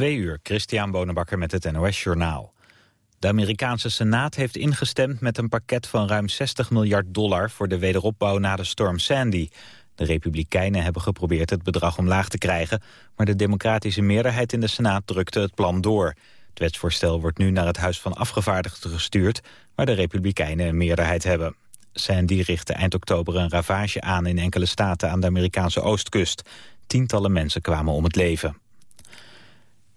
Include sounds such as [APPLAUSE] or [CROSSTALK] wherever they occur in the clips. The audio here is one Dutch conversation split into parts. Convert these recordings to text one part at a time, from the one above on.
Twee uur, Christian Bonenbakker met het NOS Journaal. De Amerikaanse Senaat heeft ingestemd met een pakket van ruim 60 miljard dollar... voor de wederopbouw na de storm Sandy. De Republikeinen hebben geprobeerd het bedrag omlaag te krijgen... maar de democratische meerderheid in de Senaat drukte het plan door. Het wetsvoorstel wordt nu naar het Huis van Afgevaardigden gestuurd... waar de Republikeinen een meerderheid hebben. Sandy richtte eind oktober een ravage aan in enkele staten aan de Amerikaanse oostkust. Tientallen mensen kwamen om het leven.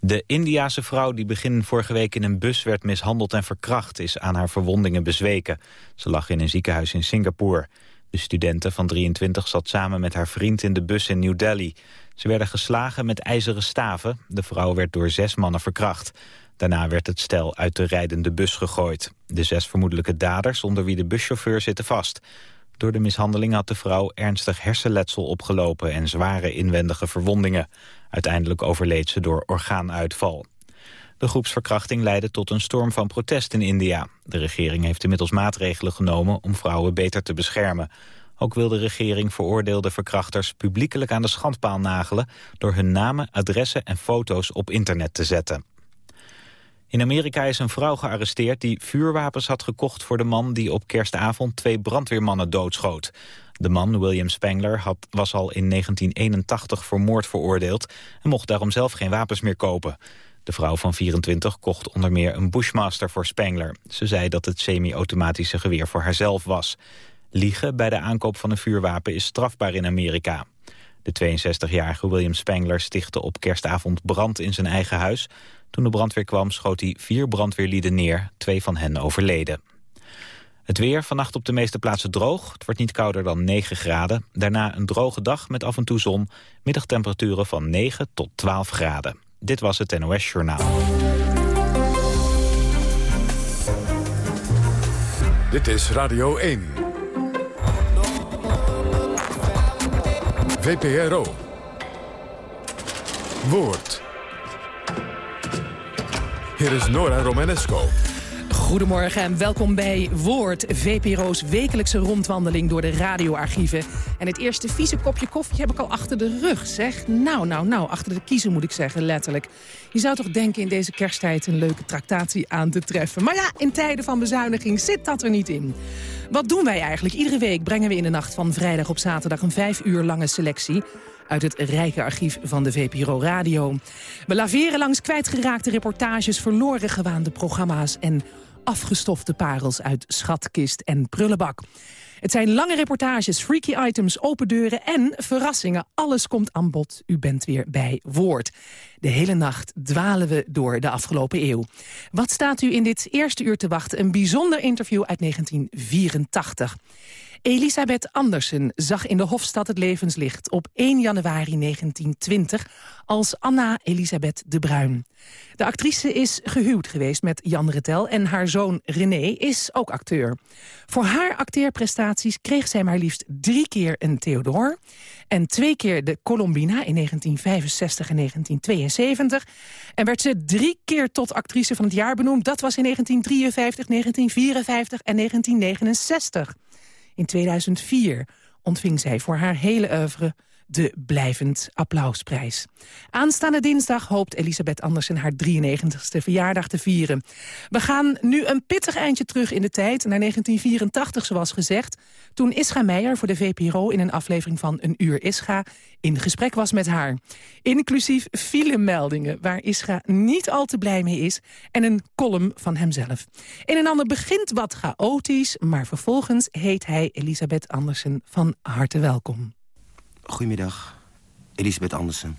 De Indiase vrouw die begin vorige week in een bus werd mishandeld en verkracht... is aan haar verwondingen bezweken. Ze lag in een ziekenhuis in Singapore. De studente van 23 zat samen met haar vriend in de bus in New Delhi. Ze werden geslagen met ijzeren staven. De vrouw werd door zes mannen verkracht. Daarna werd het stel uit de rijdende bus gegooid. De zes vermoedelijke daders, onder wie de buschauffeur, zitten vast. Door de mishandeling had de vrouw ernstig hersenletsel opgelopen... en zware inwendige verwondingen. Uiteindelijk overleed ze door orgaanuitval. De groepsverkrachting leidde tot een storm van protest in India. De regering heeft inmiddels maatregelen genomen om vrouwen beter te beschermen. Ook wil de regering veroordeelde verkrachters publiekelijk aan de schandpaal nagelen... door hun namen, adressen en foto's op internet te zetten. In Amerika is een vrouw gearresteerd die vuurwapens had gekocht voor de man die op kerstavond twee brandweermannen doodschoot. De man, William Spangler, had, was al in 1981 voor moord veroordeeld en mocht daarom zelf geen wapens meer kopen. De vrouw van 24 kocht onder meer een Bushmaster voor Spangler. Ze zei dat het semi-automatische geweer voor haarzelf was. Liegen bij de aankoop van een vuurwapen is strafbaar in Amerika. De 62-jarige William Spangler stichtte op kerstavond brand in zijn eigen huis. Toen de brandweer kwam schoot hij vier brandweerlieden neer. Twee van hen overleden. Het weer, vannacht op de meeste plaatsen droog. Het wordt niet kouder dan 9 graden. Daarna een droge dag met af en toe zon. Middagtemperaturen van 9 tot 12 graden. Dit was het NOS Journaal. Dit is Radio 1. VPRO. Woord. Hier is Nora Romanesco. Goedemorgen en welkom bij Woord, VPRO's wekelijkse rondwandeling door de radioarchieven. En het eerste vieze kopje koffie heb ik al achter de rug, zeg. Nou, nou, nou, achter de kiezen moet ik zeggen, letterlijk. Je zou toch denken in deze kersttijd een leuke tractatie aan te treffen. Maar ja, in tijden van bezuiniging zit dat er niet in. Wat doen wij eigenlijk? Iedere week brengen we in de nacht van vrijdag op zaterdag een vijf uur lange selectie uit het rijke archief van de VPRO Radio. We laveren langs kwijtgeraakte reportages, verloren gewaande programma's... en afgestofte parels uit schatkist en prullenbak. Het zijn lange reportages, freaky items, open deuren en verrassingen. Alles komt aan bod. U bent weer bij Woord. De hele nacht dwalen we door de afgelopen eeuw. Wat staat u in dit eerste uur te wachten? Een bijzonder interview uit 1984. Elisabeth Andersen zag in de Hofstad het levenslicht op 1 januari 1920 als Anna Elisabeth de Bruin. De actrice is gehuwd geweest met Jan Retel en haar zoon René is ook acteur. Voor haar acteerprestaties kreeg zij maar liefst drie keer een Theodor... en twee keer de Colombina in 1965 en 1972... en werd ze drie keer tot actrice van het jaar benoemd. Dat was in 1953, 1954 en 1969. In 2004 ontving zij voor haar hele oeuvre de Blijvend Applausprijs. Aanstaande dinsdag hoopt Elisabeth Andersen haar 93ste verjaardag te vieren. We gaan nu een pittig eindje terug in de tijd, naar 1984 zoals gezegd... toen Ischa Meijer voor de VPRO in een aflevering van Een Uur Ischa... in gesprek was met haar. Inclusief filmmeldingen waar Ischa niet al te blij mee is... en een column van hemzelf. Een en ander begint wat chaotisch, maar vervolgens heet hij Elisabeth Andersen van harte welkom. Goedemiddag, Elisabeth Andersen.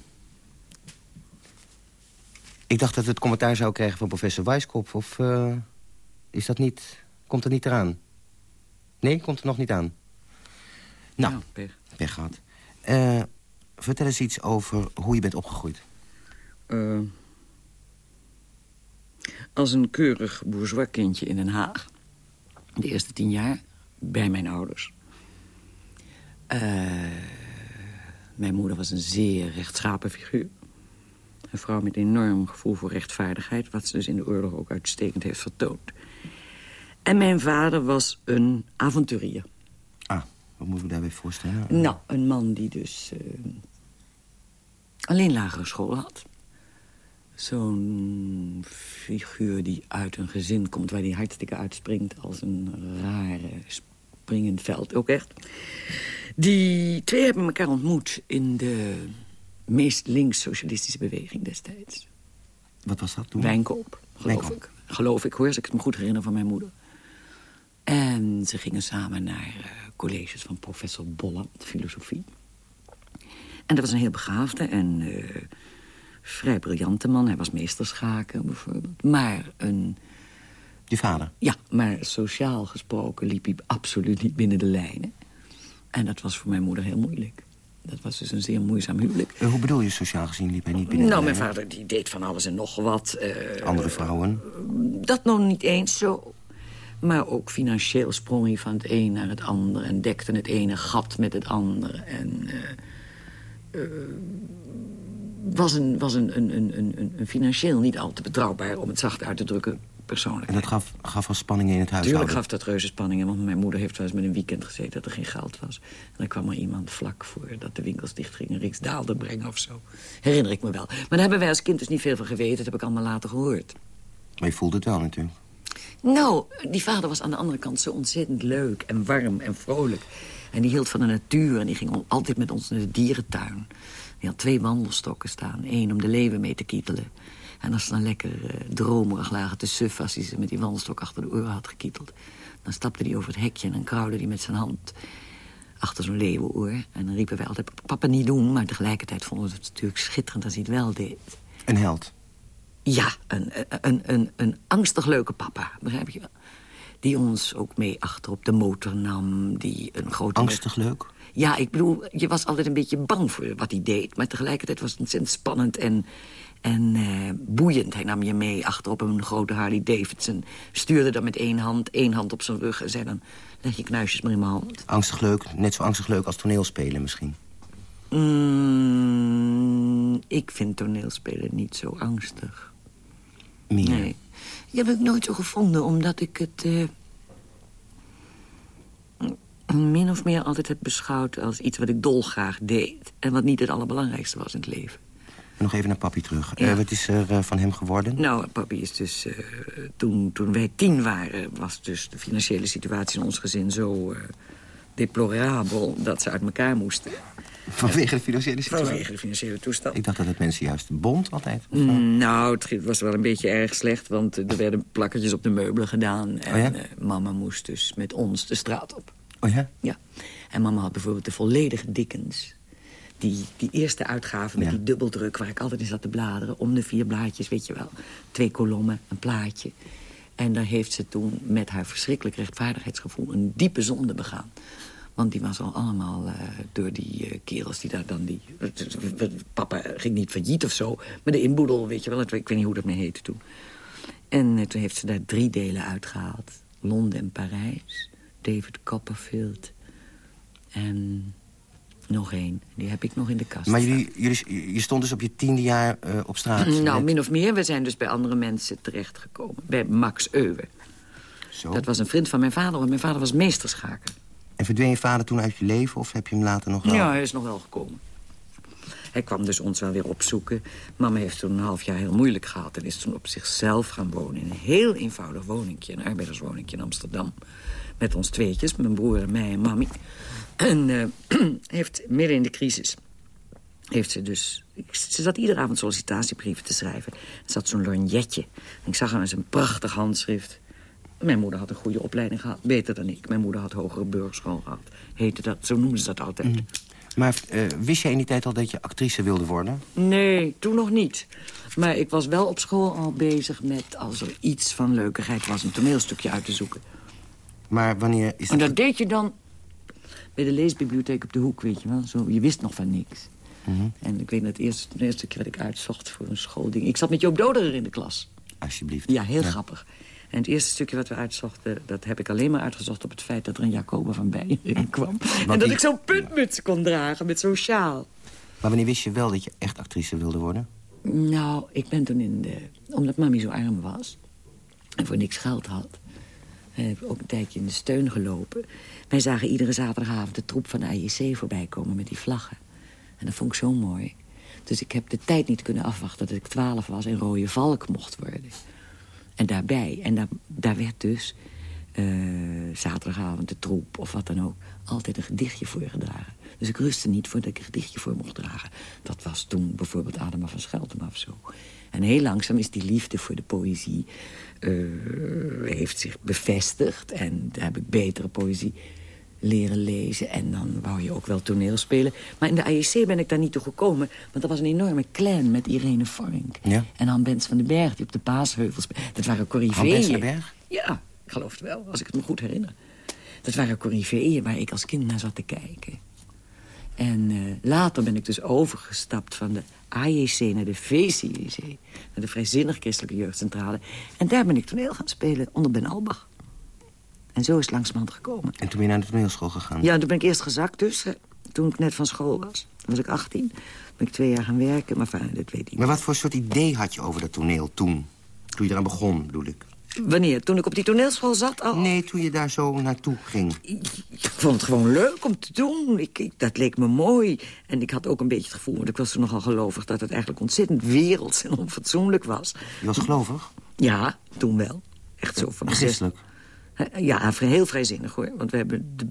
Ik dacht dat we het commentaar zou krijgen van professor Weiskopf. Of uh, is dat niet... Komt het niet eraan? Nee, komt er nog niet aan? Nou, ja, pech. pech gehad. Uh, vertel eens iets over hoe je bent opgegroeid. Uh, als een keurig bourgeois kindje in Den Haag. De eerste tien jaar bij mijn ouders. Uh, mijn moeder was een zeer rechtschapen figuur. Een vrouw met enorm gevoel voor rechtvaardigheid... wat ze dus in de oorlog ook uitstekend heeft vertoond. En mijn vader was een avonturier. Ah, wat moet ik daarbij voorstellen? Nou, een man die dus uh, alleen lagere school had. Zo'n figuur die uit een gezin komt... waar die hartstikke uitspringt als een rare springend veld. Ook echt. Die twee hebben elkaar ontmoet in de meest links-socialistische beweging destijds. Wat was dat toen? Wijnkoop, geloof Wijnkoop. ik. Geloof ik, hoor, als ik het me goed herinner van mijn moeder. En ze gingen samen naar eh, colleges van professor Bolland, filosofie. En dat was een heel begaafde en eh, vrij briljante man. Hij was meesterschaken bijvoorbeeld. Maar een... Je vader? Ja, maar sociaal gesproken liep hij absoluut niet binnen de lijnen. En dat was voor mijn moeder heel moeilijk. Dat was dus een zeer moeizaam huwelijk. Eh, hoe bedoel je sociaal gezien liep hij niet binnen? Nou, mijn vader die deed van alles en nog wat. eh, Andere vrouwen? dat nog niet eens zo. Maar ook financieel sprong hij van het een naar het ander... en dekte het ene gat met het andere. En eh, eh, was, een, was een, een, een, een, een financieel niet al te betrouwbaar... om het zacht uit te drukken, persoonlijk. En dat gaf, gaf wel spanningen in het Natuurlijk huishouden? gaf dat reuze spanningen, want mijn moeder heeft wel eens met een weekend gezeten dat er geen geld was. En dan kwam er iemand vlak voor dat de winkels dichtgingen riksdaalder brengen of zo. Herinner ik me wel. Maar daar hebben wij als kind dus niet veel van geweten, dat heb ik allemaal later gehoord. Maar je voelde het wel natuurlijk. Nou, die vader was aan de andere kant zo ontzettend leuk en warm en vrolijk. En die hield van de natuur en die ging al- altijd met ons naar de dierentuin. Die had twee wandelstokken staan. één om de leeuwen mee te kietelen. En als ze dan lekker eh, dromerig lagen te suffen... als hij ze met die wandelstok achter de oren had gekieteld... dan stapte hij over het hekje en dan krauwde hij met zijn hand... achter zo'n leeuwenoor. En dan riepen wij altijd, papa niet doen... maar tegelijkertijd vonden we het natuurlijk schitterend als hij het wel deed. Een held. Ja, een, een, een, een angstig leuke papa, begrijp je wel. Die ons ook mee achter op de motor nam. Die een grote... Angstig leuk? Ja, ik bedoel, je was altijd een beetje bang voor wat hij deed. Maar tegelijkertijd was het ontzettend spannend en, en eh, boeiend. Hij nam je mee achter op een grote Harley Davidson. Stuurde dan met één hand, één hand op zijn rug... en zei dan, leg je knuisjes maar in mijn hand. Angstig leuk, net zo angstig leuk als toneelspelen misschien. Mm, ik vind toneelspelen niet zo angstig. Meer. Nee. Die heb ik nooit zo gevonden, omdat ik het... eh, min of meer altijd heb beschouwd als iets wat ik dolgraag deed. En wat niet het allerbelangrijkste was in het leven. Nog even naar papi terug. Ja. Eh, wat is er eh, van hem geworden? Nou, papi is dus... eh, toen, toen wij tien waren, was dus de financiële situatie in ons gezin zo deplorabel... dat ze uit elkaar moesten. Vanwege de financiële situatie? Vanwege de financiële toestand. Ik dacht dat het mensen juist bond altijd. Mm, Nou, het was wel een beetje erg slecht, want er werden plakkertjes op de meubelen gedaan. En Oh ja? eh, mama moest dus met ons de straat op. Oh ja? Ja. En mama had bijvoorbeeld de volledige Dickens. Die, die eerste uitgave met Ja. die dubbeldruk waar ik altijd in zat te bladeren. Om de vier blaadjes, weet je wel. Twee kolommen, een plaatje. En daar heeft ze toen met haar verschrikkelijk rechtvaardigheidsgevoel... een diepe zonde begaan. Want die was al allemaal eh, door die eh, kerels die daar dan die... Papa ging niet failliet of zo, maar de inboedel, weet je wel. Ik weet niet hoe dat meer heette toen. En eh, toen heeft ze daar drie delen uitgehaald. Londen en Parijs, David Copperfield en nog één. Die heb ik nog in de kast. Maar jullie, jullie, je stond dus op je tiende jaar eh, op straat. Nou, min of meer. We zijn dus bij andere mensen terechtgekomen. Bij Max Euwe. Zo. Dat was een vriend van mijn vader, want mijn vader was meesterschaker. En verdween je vader toen uit je leven of heb je hem later nog wel? Ja, hij is nog wel gekomen. Hij kwam dus ons wel weer opzoeken. Mama heeft toen een half jaar heel moeilijk gehad... en is toen op zichzelf gaan wonen in een heel eenvoudig woningje... een arbeiderswoningje in Amsterdam. Met ons tweetjes, mijn broer en mij en mami. En eh, [CLEARS THROAT] heeft midden in de crisis... heeft ze dus... Ze zat iedere avond sollicitatiebrieven te schrijven. Er zat zo'n lorgnetje. En ik zag haar in zijn prachtig handschrift... Mijn moeder had een goede opleiding gehad, beter dan ik. Mijn moeder had hogere burgerschool gehad. Heette dat, zo noemden ze dat altijd. Maar eh, wist jij in die tijd al dat je actrice wilde worden? Nee, toen nog niet. Maar ik was wel op school al bezig met... als er iets van leukigheid was, een toneelstukje uit te zoeken. Maar wanneer is En dat... dat deed je dan bij de leesbibliotheek op de hoek, weet je wel. Zo, je wist nog van niks. Mhm. En ik weet dat het eerste toneelstukje wat ik uitzocht voor een schoolding... Ik zat met Joop Doderer in de klas. Alsjeblieft. Ja, heel grappig. En het eerste stukje wat we uitzochten... dat heb ik alleen maar uitgezocht op het feit dat er een Jacoba van in kwam. en dat die- ik zo'n puntmuts kon dragen met zo'n sjaal. Maar wanneer wist je wel dat je echt actrice wilde worden? Nou, ik ben toen in de... Omdat mami zo arm was en voor niks geld had... heb ik ook een tijdje in de steun gelopen. Wij zagen iedere zaterdagavond de troep van de AJC voorbij komen met die vlaggen. En dat vond ik zo mooi. Dus ik heb de tijd niet kunnen afwachten dat ik twaalf was... en rode valk mocht worden. En daarbij, en daar, daar werd dus uh, zaterdagavond de troep of wat dan ook... altijd een gedichtje voor gedragen. Dus ik rustte niet voordat ik een gedichtje voor mocht dragen. Dat was toen bijvoorbeeld Adema van Scheltema of zo. En heel langzaam is die liefde voor de poëzie... Uh, heeft zich bevestigd en daar heb ik betere poëzie leren lezen. En dan wou je ook wel toneel spelen. Maar in de AEC ben ik daar niet toe gekomen. Want dat was een enorme clan met Irene. Ja. En Han Bens van den Berg, die op de Paasheuvel speelde. Dat waren corriveeën. Han Bens van den Berg? Ja, ik geloof het wel, als ik het me goed herinner. Dat waren corriveeën waar ik als kind naar zat te kijken. En uh, later ben ik dus overgestapt van de AJC naar de VCJC. Naar de Vrijzinnig Christelijke Jeugdcentrale. En daar ben ik toneel gaan spelen onder Ben Albach. En zo is het langzamerhand gekomen. En toen ben je naar de toneelschool gegaan? Ja, toen ben ik eerst gezakt dus. Toen ik net van school was. Toen was ik 18. ben ik twee jaar gaan werken, maar fijn, dat weet ik Maar wat voor soort idee had je over dat toneel toen? Toen je eraan begon, bedoel ik. Wanneer? Toen ik op die toneelschool zat? Al... Nee, toen je daar zo naartoe ging. Ik, vond het gewoon leuk om te doen. Ik, ik, dat leek me mooi. En ik had ook een beetje het gevoel, want ik was toen nogal gelovig... dat het eigenlijk ontzettend werelds en onfatsoenlijk was. Je was gelovig? Ja, toen wel. Echt zo van... Christelijk? Ja, heel vrijzinnig hoor. Want we hebben de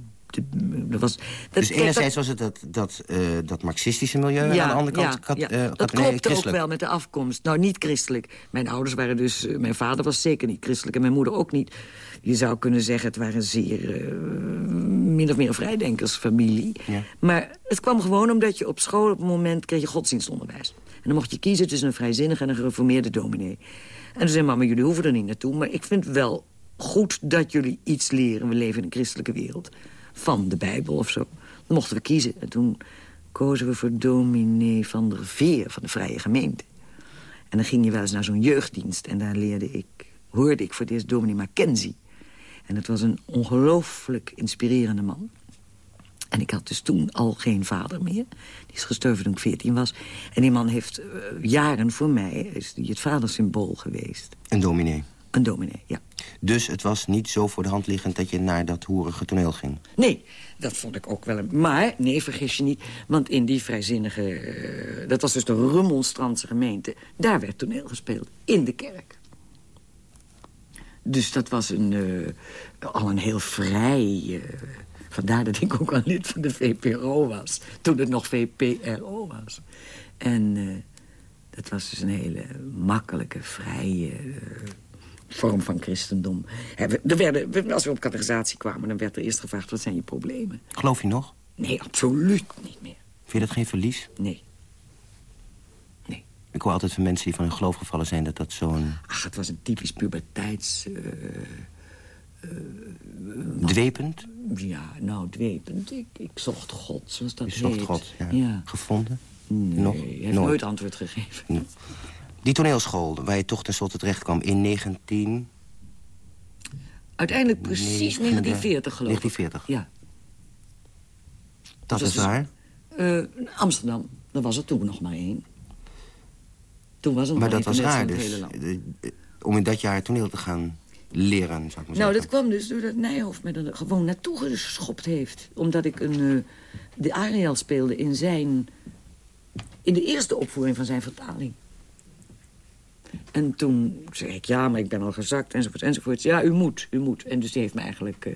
dat was, dat, dus enerzijds was het dat, dat, uh, dat marxistische milieu... Ja, aan de andere kant... Ja, kat, ja. Uh, dat klopte ook wel met de afkomst. Nou, niet christelijk. Mijn ouders waren dus... Uh, mijn vader was zeker niet christelijk en mijn moeder ook niet. Je zou kunnen zeggen, het waren zeer... min of meer een vrijdenkersfamilie. Maar het kwam gewoon omdat je op school... op een moment kreeg je godsdienstonderwijs. En dan mocht je kiezen tussen een vrijzinnige en een gereformeerde dominee. En toen zei mama, jullie hoeven er niet naartoe... maar ik vind wel goed dat jullie iets leren. We leven in een christelijke wereld van de Bijbel of zo. Dan mochten we kiezen. En toen kozen we voor dominee van der Veer van de Vrije Gemeente. En dan ging je wel eens naar zo'n jeugddienst. En daar leerde ik, hoorde ik voor het eerst dominee Mackenzie. En dat was een ongelooflijk inspirerende man. En ik had dus toen al geen vader meer. Die is gestorven toen ik 14 was. En die man heeft uh, jaren voor mij is die het vadersymbool geweest. Een dominee? Een dominee, ja. Dus het was niet zo voor de hand liggend dat je naar dat hoerige toneel ging? Nee, dat vond ik ook wel een... Maar, nee, vergis je niet, want in die vrijzinnige... Uh, dat was dus de Rummelstrandse gemeente. Daar werd toneel gespeeld, in de kerk. Dus dat was een, uh, al een heel vrij... Uh, vandaar dat ik ook al lid van de VPRO was. Toen het nog VPRO was. En dat was dus een hele makkelijke, vrije vorm van christendom. Er werden, als we op categorisatie kwamen, dan werd er eerst gevraagd... wat zijn je problemen? Geloof je nog? Nee, absoluut niet meer. Vind je dat geen verlies? Nee. Nee. Ik hoor altijd van mensen die van hun geloof gevallen zijn... dat dat zo'n... Ach, het was een typisch puberteits... Uh, uh, dwepend? Ja, nou, dwepend. Ik, ik zocht God, zoals dat Je zocht heet. God, ja. ja. Gevonden? Nee, Nog? hij heeft nooit. nooit antwoord gegeven. Nee. Die toneelschool, waar je toch tenslotte terecht kwam in 19... Uiteindelijk precies 1940, geloof 1940. ik. Ja. Dat, dat is dus, waar. Uh, Amsterdam, daar was er toen nog maar één. Toen was het maar nog dat was raar, raar dus. Om in dat jaar toneel te gaan leren, zou ik maar nou, zeggen. dat kwam dus doordat Nijhoff me er gewoon naartoe geschopt heeft. Omdat ik een, uh, de Ariel speelde in zijn... in de eerste opvoering van zijn vertaling. En toen zei ik, ja, maar ik ben al gezakt, enzovoort, enzovoort. Ja, u moet, u moet. En dus die heeft me eigenlijk... Uh,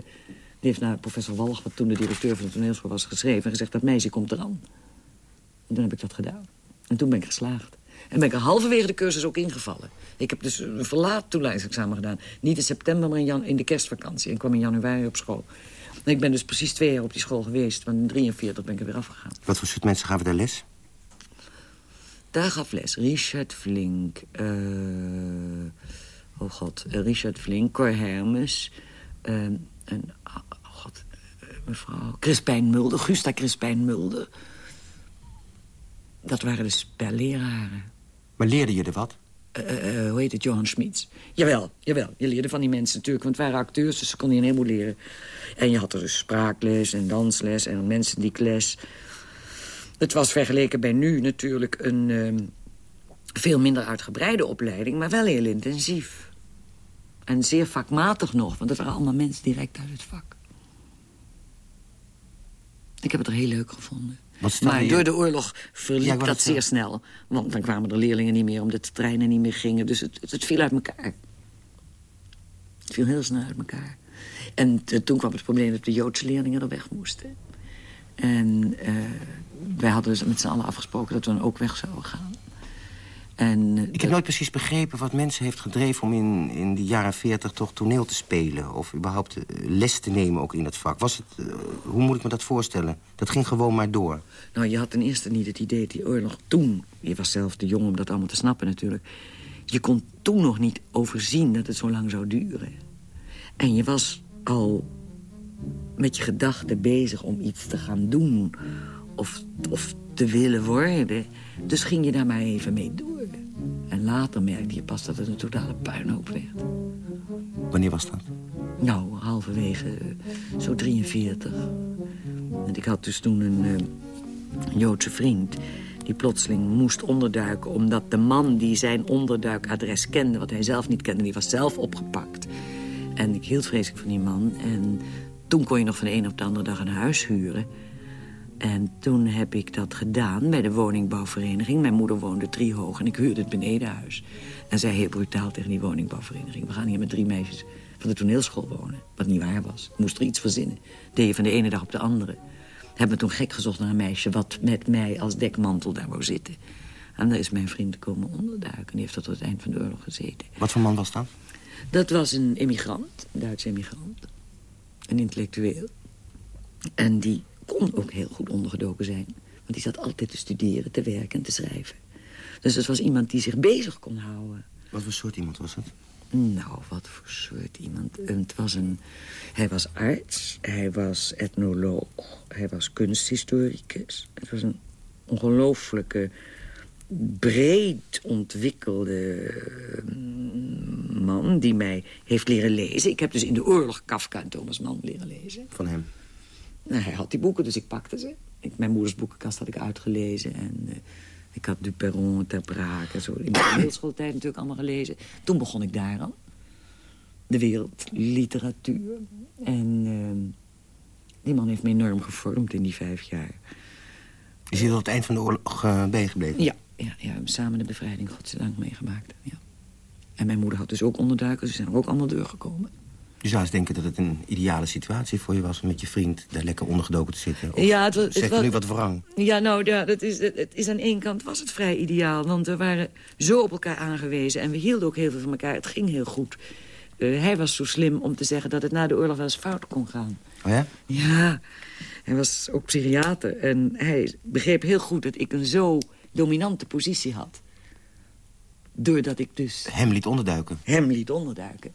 die heeft naar professor Walch, wat toen de directeur van de toneelschool was, geschreven... en gezegd, dat meisje komt eraan. En toen heb ik dat gedaan. En toen ben ik geslaagd. En ben ik er halverwege de cursus ook ingevallen. Ik heb dus een verlaat toeleidingsexamen gedaan. Niet in september, maar in, in de kerstvakantie. En kwam in januari op school. En ik ben dus precies twee jaar op die school geweest. Want in 43 ben ik er weer afgegaan. Wat voor soort mensen gaven daar les? Daar gaf les Richard Flink. Uh, oh god, Richard Flink, Cor Hermes. Uh, en, oh god, mevrouw Crispijn Mulder, Gusta Crispijn Mulder. Dat waren de spelleraren. Maar leerde je er wat? Uh, hoe heet het, Johan Schmitz. Jawel, jawel. Je leerde van die mensen natuurlijk, want het waren acteurs, dus ze konden je een heleboel leren. En je had er dus spraakles en dansles en mensen die les. Het was vergeleken bij nu natuurlijk een uh, veel minder uitgebreide opleiding... maar wel heel intensief. En zeer vakmatig nog, want het waren allemaal mensen direct uit het vak. Ik heb het er heel leuk gevonden. Maar door de oorlog verliep dat zeer snel. Want dan kwamen er leerlingen niet meer, omdat de treinen niet meer gingen. Dus het, het, viel uit elkaar. Het viel heel snel uit elkaar. En toen kwam het probleem dat de Joodse leerlingen er weg moesten. En uh, wij hadden dus met z'n allen afgesproken dat we dan ook weg zouden gaan. En, eh, ik heb nooit precies begrepen wat mensen heeft gedreven... om in, in de jaren 40 toch toneel te spelen. Of überhaupt eh, les te nemen ook in het vak. Was het, hoe moet ik me dat voorstellen? Dat ging gewoon maar door. Nou, je had ten eerste niet het idee dat die oorlog toen... je was zelf te jong om dat allemaal te snappen natuurlijk... je kon toen nog niet overzien dat het zo lang zou duren. En je was al met je gedachten bezig om iets te gaan doen... of, of te willen worden. Dus ging je daar maar even mee door. En later merkte je pas dat het een totale puinhoop werd. Wanneer was dat? Nou, halverwege eh, zo 43. En ik had dus toen een uh, Joodse vriend die plotseling moest onderduiken... omdat de man die zijn onderduikadres kende... wat hij zelf niet kende, die was zelf opgepakt. En ik hield vreselijk van die man. En toen kon je nog van de een op de andere dag een huis huren. En toen heb ik dat gedaan bij de woningbouwvereniging. Mijn moeder woonde driehoog en ik huurde het benedenhuis. En zei heel brutaal tegen die woningbouwvereniging... we gaan hier met drie meisjes van de toneelschool wonen. Wat niet waar was. Ik moest er iets verzinnen. Deed je van de ene dag op de andere. Hebben toen gek gezocht naar een meisje... wat met mij als dekmantel daar wou zitten. En daar is mijn vriend komen onderduiken. Die heeft tot het eind van de oorlog gezeten. Wat voor man was dat? Dat was een emigrant, een Duitse emigrant. Een intellectueel. En die kon ook heel goed ondergedoken zijn. Want die zat altijd te studeren, te werken en te schrijven. Dus het was iemand die zich bezig kon houden. Wat voor soort iemand was het? Nou, wat voor soort iemand. Het was een, hij was arts, hij was etnoloog, hij was kunsthistoricus. Het was een ongelooflijke, breed ontwikkelde mm, man... die mij heeft leren lezen. Ik heb dus in de oorlog Kafka en Thomas Mann leren lezen. Van hem? Nou, hij had die boeken, dus ik pakte ze. Ik, mijn moeders boekenkast had ik uitgelezen. En uh, ik had Duperron, Ter Braak en zo. In de [COUGHS] middelschooltijd natuurlijk allemaal gelezen. Toen begon ik daar al. De wereldliteratuur. En uh, die man heeft me enorm gevormd in die vijf jaar. Is hij tot het eind van de oorlog uh, bijgebleven? Ja, ja, ja, samen de bevrijding godzijdank meegemaakt. Ja. En mijn moeder had dus ook onderduikers. Ze zijn er ook allemaal doorgekomen. Je zou eens denken dat het een ideale situatie voor je was... om met je vriend daar lekker ondergedoken te zitten. Of ja, het was, nu wat wrang? Ja, nou, ja, dat is, het is aan één kant was het vrij ideaal. Want we waren zo op elkaar aangewezen. En we hielden ook heel veel van elkaar. Het ging heel goed. Uh, hij was zo slim om te zeggen dat het na de oorlog wel eens fout kon gaan. Oh ja? Ja, hij was ook psychiater. En hij begreep heel goed dat ik een zo dominante positie had. Doordat ik dus... Hem liet onderduiken? Hem liet onderduiken.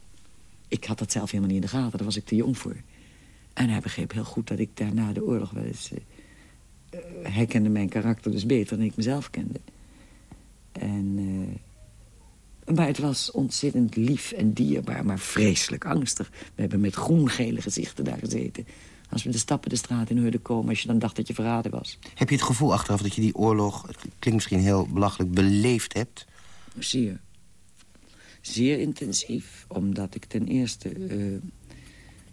Ik had dat zelf helemaal niet in de gaten, daar was ik te jong voor. En hij begreep heel goed dat ik daar na de oorlog wel eens... Uh, hij kende mijn karakter dus beter dan ik mezelf kende. En, uh, maar het was ontzettend lief en dierbaar, maar vreselijk angstig. We hebben met groen-gele gezichten daar gezeten. Als we de stappen de straat in hoorden komen... als je dan dacht dat je verraden was. Heb je het gevoel achteraf dat je die oorlog... het klinkt misschien heel belachelijk, beleefd hebt? Zeer zeer intensief. Omdat ik ten eerste... Uh,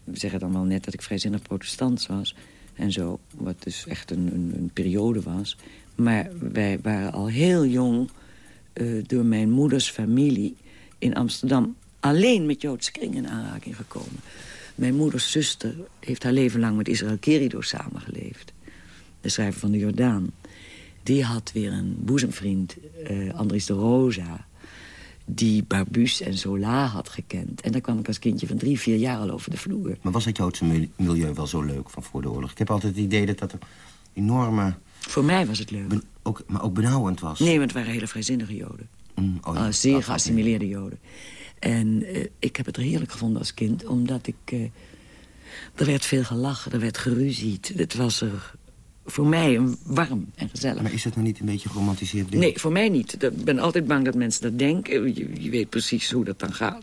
we zeggen dan wel net dat ik vrijzinnig protestant was. En zo, wat dus echt een, een, een periode was. Maar wij waren al heel jong uh, door mijn moeders familie in Amsterdam... alleen met Joodse kringen in aanraking gekomen. Mijn moeders zuster heeft haar leven lang met Israël Kerido samengeleefd. De schrijver van de Jordaan. Die had weer een boezemvriend, uh, Andries de Rosa die Barbus en Zola had gekend. En daar kwam ik als kindje van drie, vier jaar al over de vloer. Maar was het Joodse milieu wel zo leuk van voor de oorlog? Ik heb altijd het idee dat dat een enorme... Voor mij was het leuk. ook, maar ook benauwend was. Nee, want het waren hele vrijzinnige Joden. Mm, oh ja, uh, zeer geassimileerde Joden. En uh, ik heb het heerlijk gevonden als kind, omdat ik... Uh, er werd veel gelachen, er werd geruzied. Het was er voor mij een warm en gezellig. Maar is dat nou niet een beetje geromantiseerd? Nee, voor mij niet. Ik ben altijd bang dat mensen dat denken. Je, je, weet precies hoe dat dan gaat.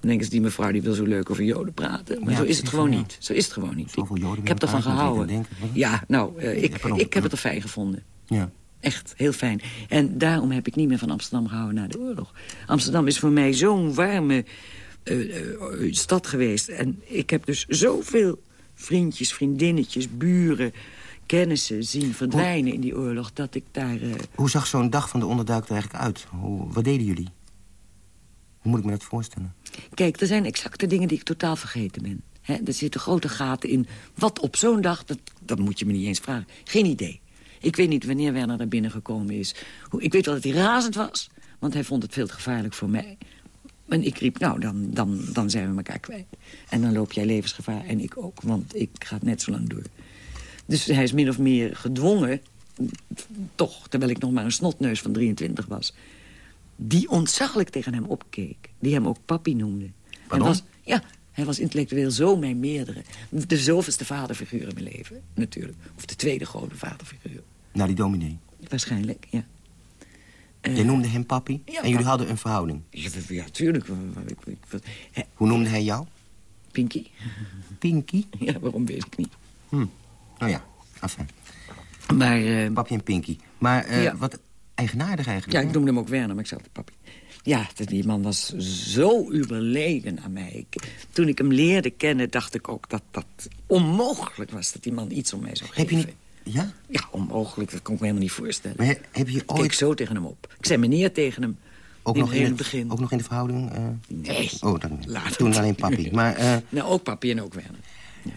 Dan denken ze, die mevrouw die wil zo leuk over joden praten. Maar zo is het gewoon niet. Zo is het gewoon niet. Ik, heb ervan gehouden. Ja, nou, uh, ik, ik heb het er fijn gevonden. Ja. Echt, heel fijn. En daarom heb ik niet meer van Amsterdam gehouden na de oorlog. Amsterdam is voor mij zo'n warme uh, uh, stad geweest. En ik heb dus zoveel vriendjes, vriendinnetjes, buren kennissen zien verdwijnen in die oorlog... dat ik daar... Uh... Hoe zag zo'n dag van de onderduik er eigenlijk uit? Hoe, wat deden jullie? Hoe moet ik me dat voorstellen? Kijk, er zijn exacte dingen die ik totaal vergeten ben. He, er zitten grote gaten in. Wat op zo'n dag, dat, dat moet je me niet eens vragen. Geen idee. Ik weet niet wanneer Werner naar binnen gekomen is. Ik weet wel dat hij razend was, want hij vond het veel te gevaarlijk voor mij. En ik riep, nou, dan, dan, dan zijn we elkaar kwijt. En dan loop jij levensgevaar en ik ook, want ik ga het net zo lang door. Dus hij is min of meer gedwongen, toch, terwijl ik nog maar een snotneus van 23 was... die ontzaglijk tegen hem opkeek, die hem ook papi noemde. Waarom? Was, ja, hij was intellectueel zo mijn meerdere. De zoveelste vaderfiguur in mijn leven, natuurlijk. Of de tweede grote vaderfiguur. Nou, die dominee. Waarschijnlijk, ja. Uh, Jij noemde hem papi ja, en jullie hadden een verhouding? Ja, ja tuurlijk. Hoe noemde hij jou? Pinky. Pinky? [LAUGHS] Ja, waarom weet ik niet. Hm. Nou ja, enfin. Maar... Uh, papi en Pinky. Maar uh, ja. wat eigenaardig eigenlijk. Ja, ik noemde hem ook Werner, maar ik zei papi. Ja, die man was zo überlegen aan mij. toen ik hem leerde kennen, dacht ik ook dat dat onmogelijk was... dat die man iets om mij zou geven. Heb je niet... Ja? Ja, onmogelijk. Dat kon ik me helemaal niet voorstellen. Maar heb je ooit... Ik keek zo tegen hem op. Ik zei meneer tegen hem. Ook, in nog, in het begin. ook nog in de verhouding? Uh... Nee. Oh, dan, toen alleen papi. Maar, uh... [LAUGHS] nou, ook papi en ook Werner. Ja.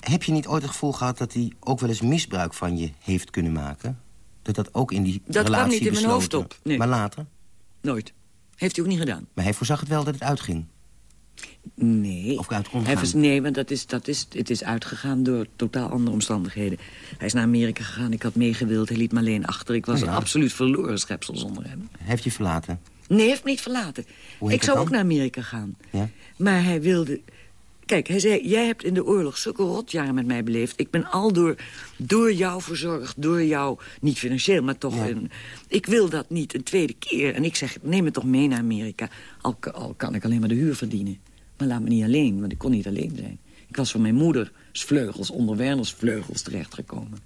Heb je niet ooit het gevoel gehad dat hij ook wel eens misbruik van je heeft kunnen maken? Dat dat ook in die dat relatie kwam niet in besloten. mijn hoofd op. Nee. Maar later? Nooit. Heeft hij ook niet gedaan. Maar hij voorzag het wel dat het uitging? Nee. Of uit kon was, Nee, want dat is, dat is, het is uitgegaan door totaal andere omstandigheden. Hij is naar Amerika gegaan, ik had meegewild, hij liet me alleen achter. Ik was Oh ja. een absoluut verloren schepsel zonder hem. Heeft je verlaten? Nee, hij heeft me niet verlaten. Ik zou ook naar Amerika gaan. Ja? Maar hij wilde... Kijk, hij zei, jij hebt in de oorlog zulke rotjaren met mij beleefd. Ik ben al door, door jou verzorgd, door jou... Niet financieel, maar toch... Ja. Een, ik wil dat niet een tweede keer. En ik zeg, neem me toch mee naar Amerika. Al, al kan ik alleen maar de huur verdienen. Maar laat me niet alleen, want ik kon niet alleen zijn. Ik was van mijn moeders vleugels onder Werners vleugels terechtgekomen.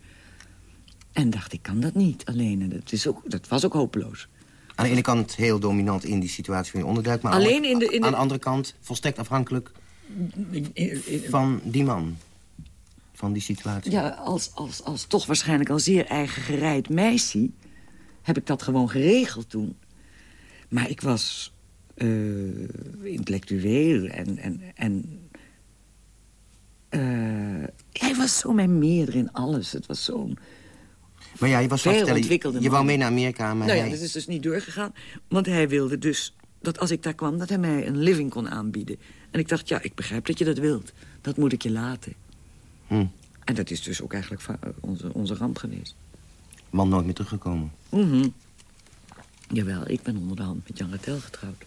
En dacht, ik kan dat niet alleen. En dat, is ook, dat was ook hopeloos. Aan de ene kant heel dominant in die situatie van je onderduik... maar Alleen aan, in de- in de- aan de andere kant volstrekt afhankelijk van die man. Van die situatie. Ja, als, als, als toch waarschijnlijk al zeer eigen gereid meisje... heb ik dat gewoon geregeld toen. Maar ik was eh, intellectueel en... en, en eh, hij was zo mijn meerdere in alles. Het was zo'n... Maar ja, je was Veel ontwikkelde je wou mee naar Amerika, maar nou ja, hij... dat is dus niet doorgegaan. Want hij wilde dus dat als ik daar kwam... dat hij mij een living kon aanbieden. En ik dacht, ja, ik begrijp dat je dat wilt. Dat moet ik je laten. Hm, En dat is dus ook eigenlijk onze, onze ramp geweest. man nooit meer teruggekomen. Mhm. Jawel, ik ben onder de hand met Jan Rattel getrouwd.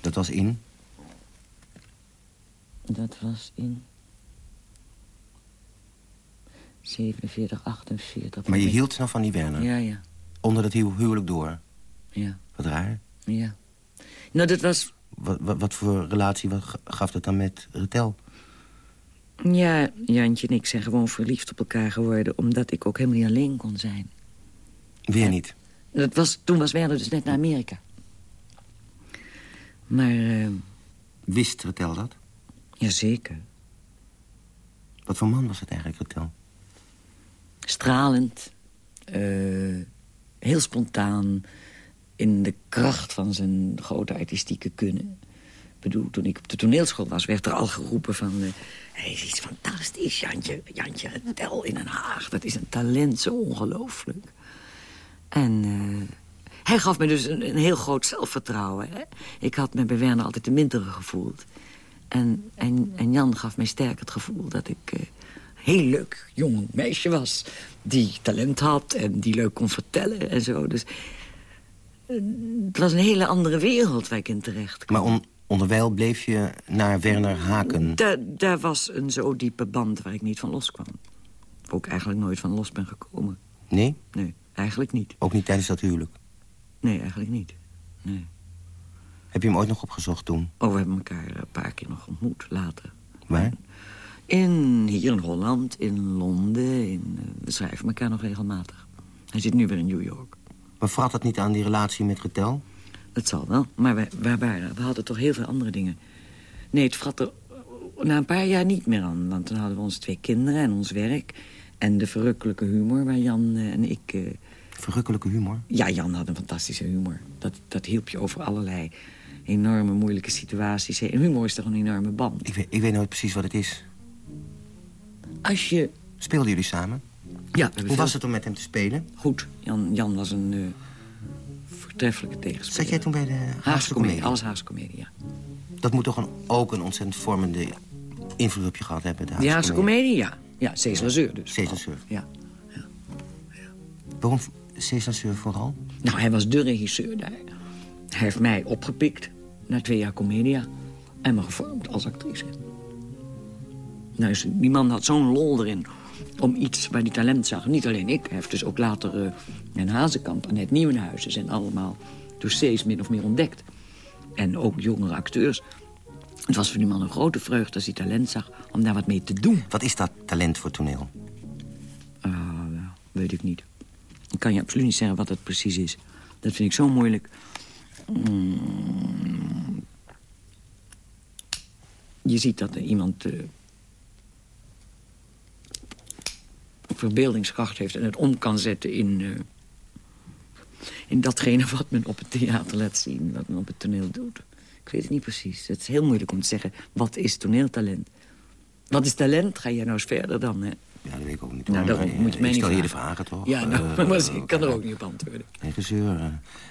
Dat was in. Dat was in... 47, 48. Maar je hield nog van die Werner. Ja, ja, Onder dat hu- huwelijk door. ja, Wat raar. ja. Nou, dat was... Wat, wat, wat voor relatie wat gaf dat dan met Retel? Ja, Jantje en ik zijn gewoon verliefd op elkaar geworden... omdat ik ook helemaal niet alleen kon zijn. Weer niet. Dat was, toen was Werner dus net naar Amerika. Maar, eh Wist Retel dat? jazeker. Wat voor man was het eigenlijk, Retel? stralend, eh, heel spontaan... in de kracht van zijn grote artistieke kunnen. Ik bedoel, toen ik op de toneelschool was, werd er al geroepen van... eh, hij is iets fantastisch, Jantje, Jantje Tel in Den Haag. Dat is een talent, zo ongelooflijk. En eh, hij gaf me dus een, heel groot zelfvertrouwen. Hè? Ik had me bij Werner altijd de mindere gevoeld. En, en, Jan gaf mij sterk het gevoel dat ik... eh, heel leuk jong meisje was. Die talent had en die leuk kon vertellen en zo. Dus eh, het was een hele andere wereld waar ik in terecht kwam. Maar on, onderwijl bleef je naar Werner haken. Daar, daar was een zo diepe band waar ik niet van los kwam. Ook eigenlijk nooit van los ben gekomen. Nee? Nee, eigenlijk niet. Ook niet tijdens dat huwelijk. Nee, eigenlijk niet. Nee. Heb je hem ooit nog opgezocht toen? Oh, we hebben elkaar een paar keer nog ontmoet, later. Waar? In, hier in Holland, in Londen. In, eh, we schrijven elkaar nog regelmatig. Hij zit nu weer in New York. Maar vrat dat niet aan die relatie met Retel? Dat zal wel, maar wij, wij waren, we hadden toch heel veel andere dingen. Nee, het vrat er na een paar jaar niet meer aan. Want toen hadden we onze twee kinderen en ons werk. En de verrukkelijke humor waar Jan eh, en ik... eh, Verrukkelijke humor. ja, Jan had een fantastische humor. Dat, dat hielp je over allerlei enorme moeilijke situaties. En humor is toch een enorme band. Ik weet, ik weet nooit precies wat het is. Als je... Speelden jullie samen? Ja, Hoe was het om met hem te spelen? Goed, Jan, Jan was een eh, voortreffelijke tegenspeler. Zat jij toen bij de Haagse, Haagse comedie? Comedie? Alles Haagse comedie, ja. Dat moet toch een, ook een ontzettend vormende invloed op je gehad hebben, de Haagse Comedie? comedie, ja. Ja, Cecil Zeur dus. Zeur. Ja. Waarom César Seur vooral? Nou, hij was de regisseur daar. Hij heeft mij opgepikt na twee jaar comedia. En me gevormd als actrice. Nou, die man had zo'n lol erin om iets waar hij talent zag. Niet alleen ik. Hij heeft dus ook later uh, in Hazekamp en het Nieuwenhuizen... zijn allemaal door Cees min of meer ontdekt. En ook jongere acteurs. Het was voor die man een grote vreugde als hij talent zag... om daar wat mee te doen. Wat is dat talent voor toneel? Ja, weet ik niet. Ik kan je absoluut niet zeggen wat het precies is. Dat vind ik zo moeilijk. Mm. Je ziet dat er iemand... Uh, verbeeldingskracht heeft en het om kan zetten in... Uh, in datgene wat men op het theater laat zien, wat men op het toneel doet. Ik weet het niet precies. Het is heel moeilijk om te zeggen, wat is toneeltalent? Wat is talent? Ga jij nou eens verder dan, hè? Ja, dat weet ik ook niet. Nou, moet mij ik niet stel hier de vragen. toch? Ja, nou, Uh, [LAUGHS] maar ik kan er uh, ook niet op antwoorden. Regisseur. uh.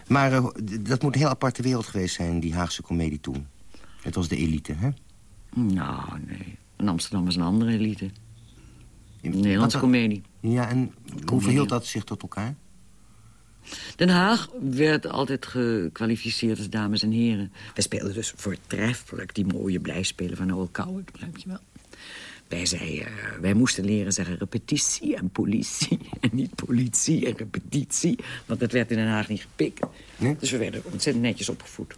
Maar uh, dat moet een heel aparte wereld geweest zijn, die Haagse komedie toen. Het was de elite, hè? Nou, nee. In Amsterdam was een andere elite. In- Nederlandse comedie. Ja, en hoe verhield dat zich tot elkaar? Den Haag werd altijd gekwalificeerd als dames en heren. Wij speelden dus voortreffelijk die mooie blijspelen van Noel Coward, begrijp je wel. Wij, zei, uh, wij moesten leren zeggen repetitie en politie. [LAUGHS] En niet politie en repetitie. Want dat werd in Den Haag niet gepikt. Nee? Dus we werden ontzettend netjes opgevoed.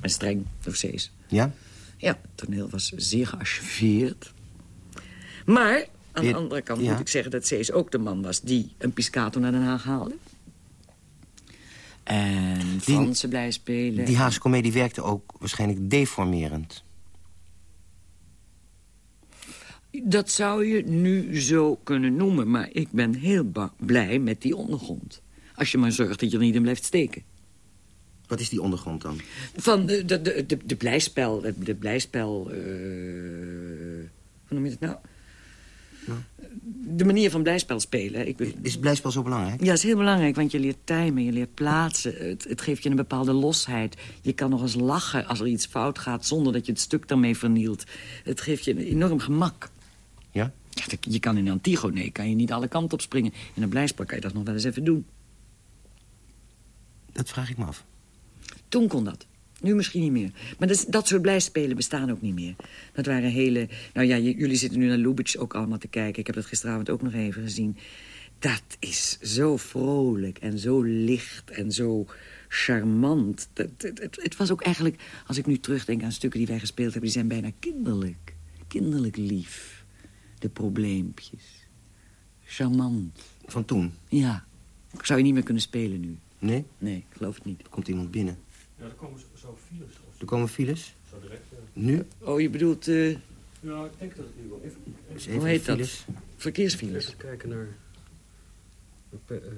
En streng door Cees. Ja? Ja, het toneel was zeer gearchiveerd. Maar aan de andere kant ja. moet ik zeggen dat Cees ook de man was... die een Piscato naar Den Haag haalde. En Fransen blij spelen. Die Haagse komedie werkte ook waarschijnlijk deformerend. Dat zou je nu zo kunnen noemen. Maar ik ben heel blij met die ondergrond. Als je maar zorgt dat je er niet in blijft steken. Wat is die ondergrond dan? Van de, de, de, de, de blijspel... De, de blijspel... eh, hoe noem je het nou? De manier van blijspel spelen. Ik, Is blijspel zo belangrijk? Ja, dat is heel belangrijk, want je leert timen, je leert plaatsen. Het, het geeft je een bepaalde losheid. Je kan nog eens lachen als er iets fout gaat... zonder dat je het stuk daarmee vernielt. Het geeft je een enorm gemak. Ja? Je kan in Antigone kan je niet alle kanten op springen. In een blijspel kan je dat nog wel eens even doen. Dat vraag ik me af. Toen kon dat. Nu misschien niet meer. Maar dat, dat soort blijspelen bestaan ook niet meer. Dat waren hele... Nou ja, jullie zitten nu naar Lubitsch ook allemaal te kijken. Ik heb dat gisteravond ook nog even gezien. Dat is zo vrolijk en zo licht en zo charmant. Dat, het, het, het was ook eigenlijk, als ik nu terugdenk aan stukken die wij gespeeld hebben... die zijn bijna kinderlijk. Kinderlijk lief. De probleempjes. Charmant. Van toen? Ja. Zou je niet meer kunnen spelen nu? Nee? Nee, ik geloof het niet. Er komt iemand binnen. Ja, er komen zo files. Of Er komen files. zo direct. ja. Nu? Oh, je bedoelt eh, Ja, ik denk dat het nu wel. Even, Dus Hoe even heet dat? files. verkeersfiles? even kijken naar... eh, Peter.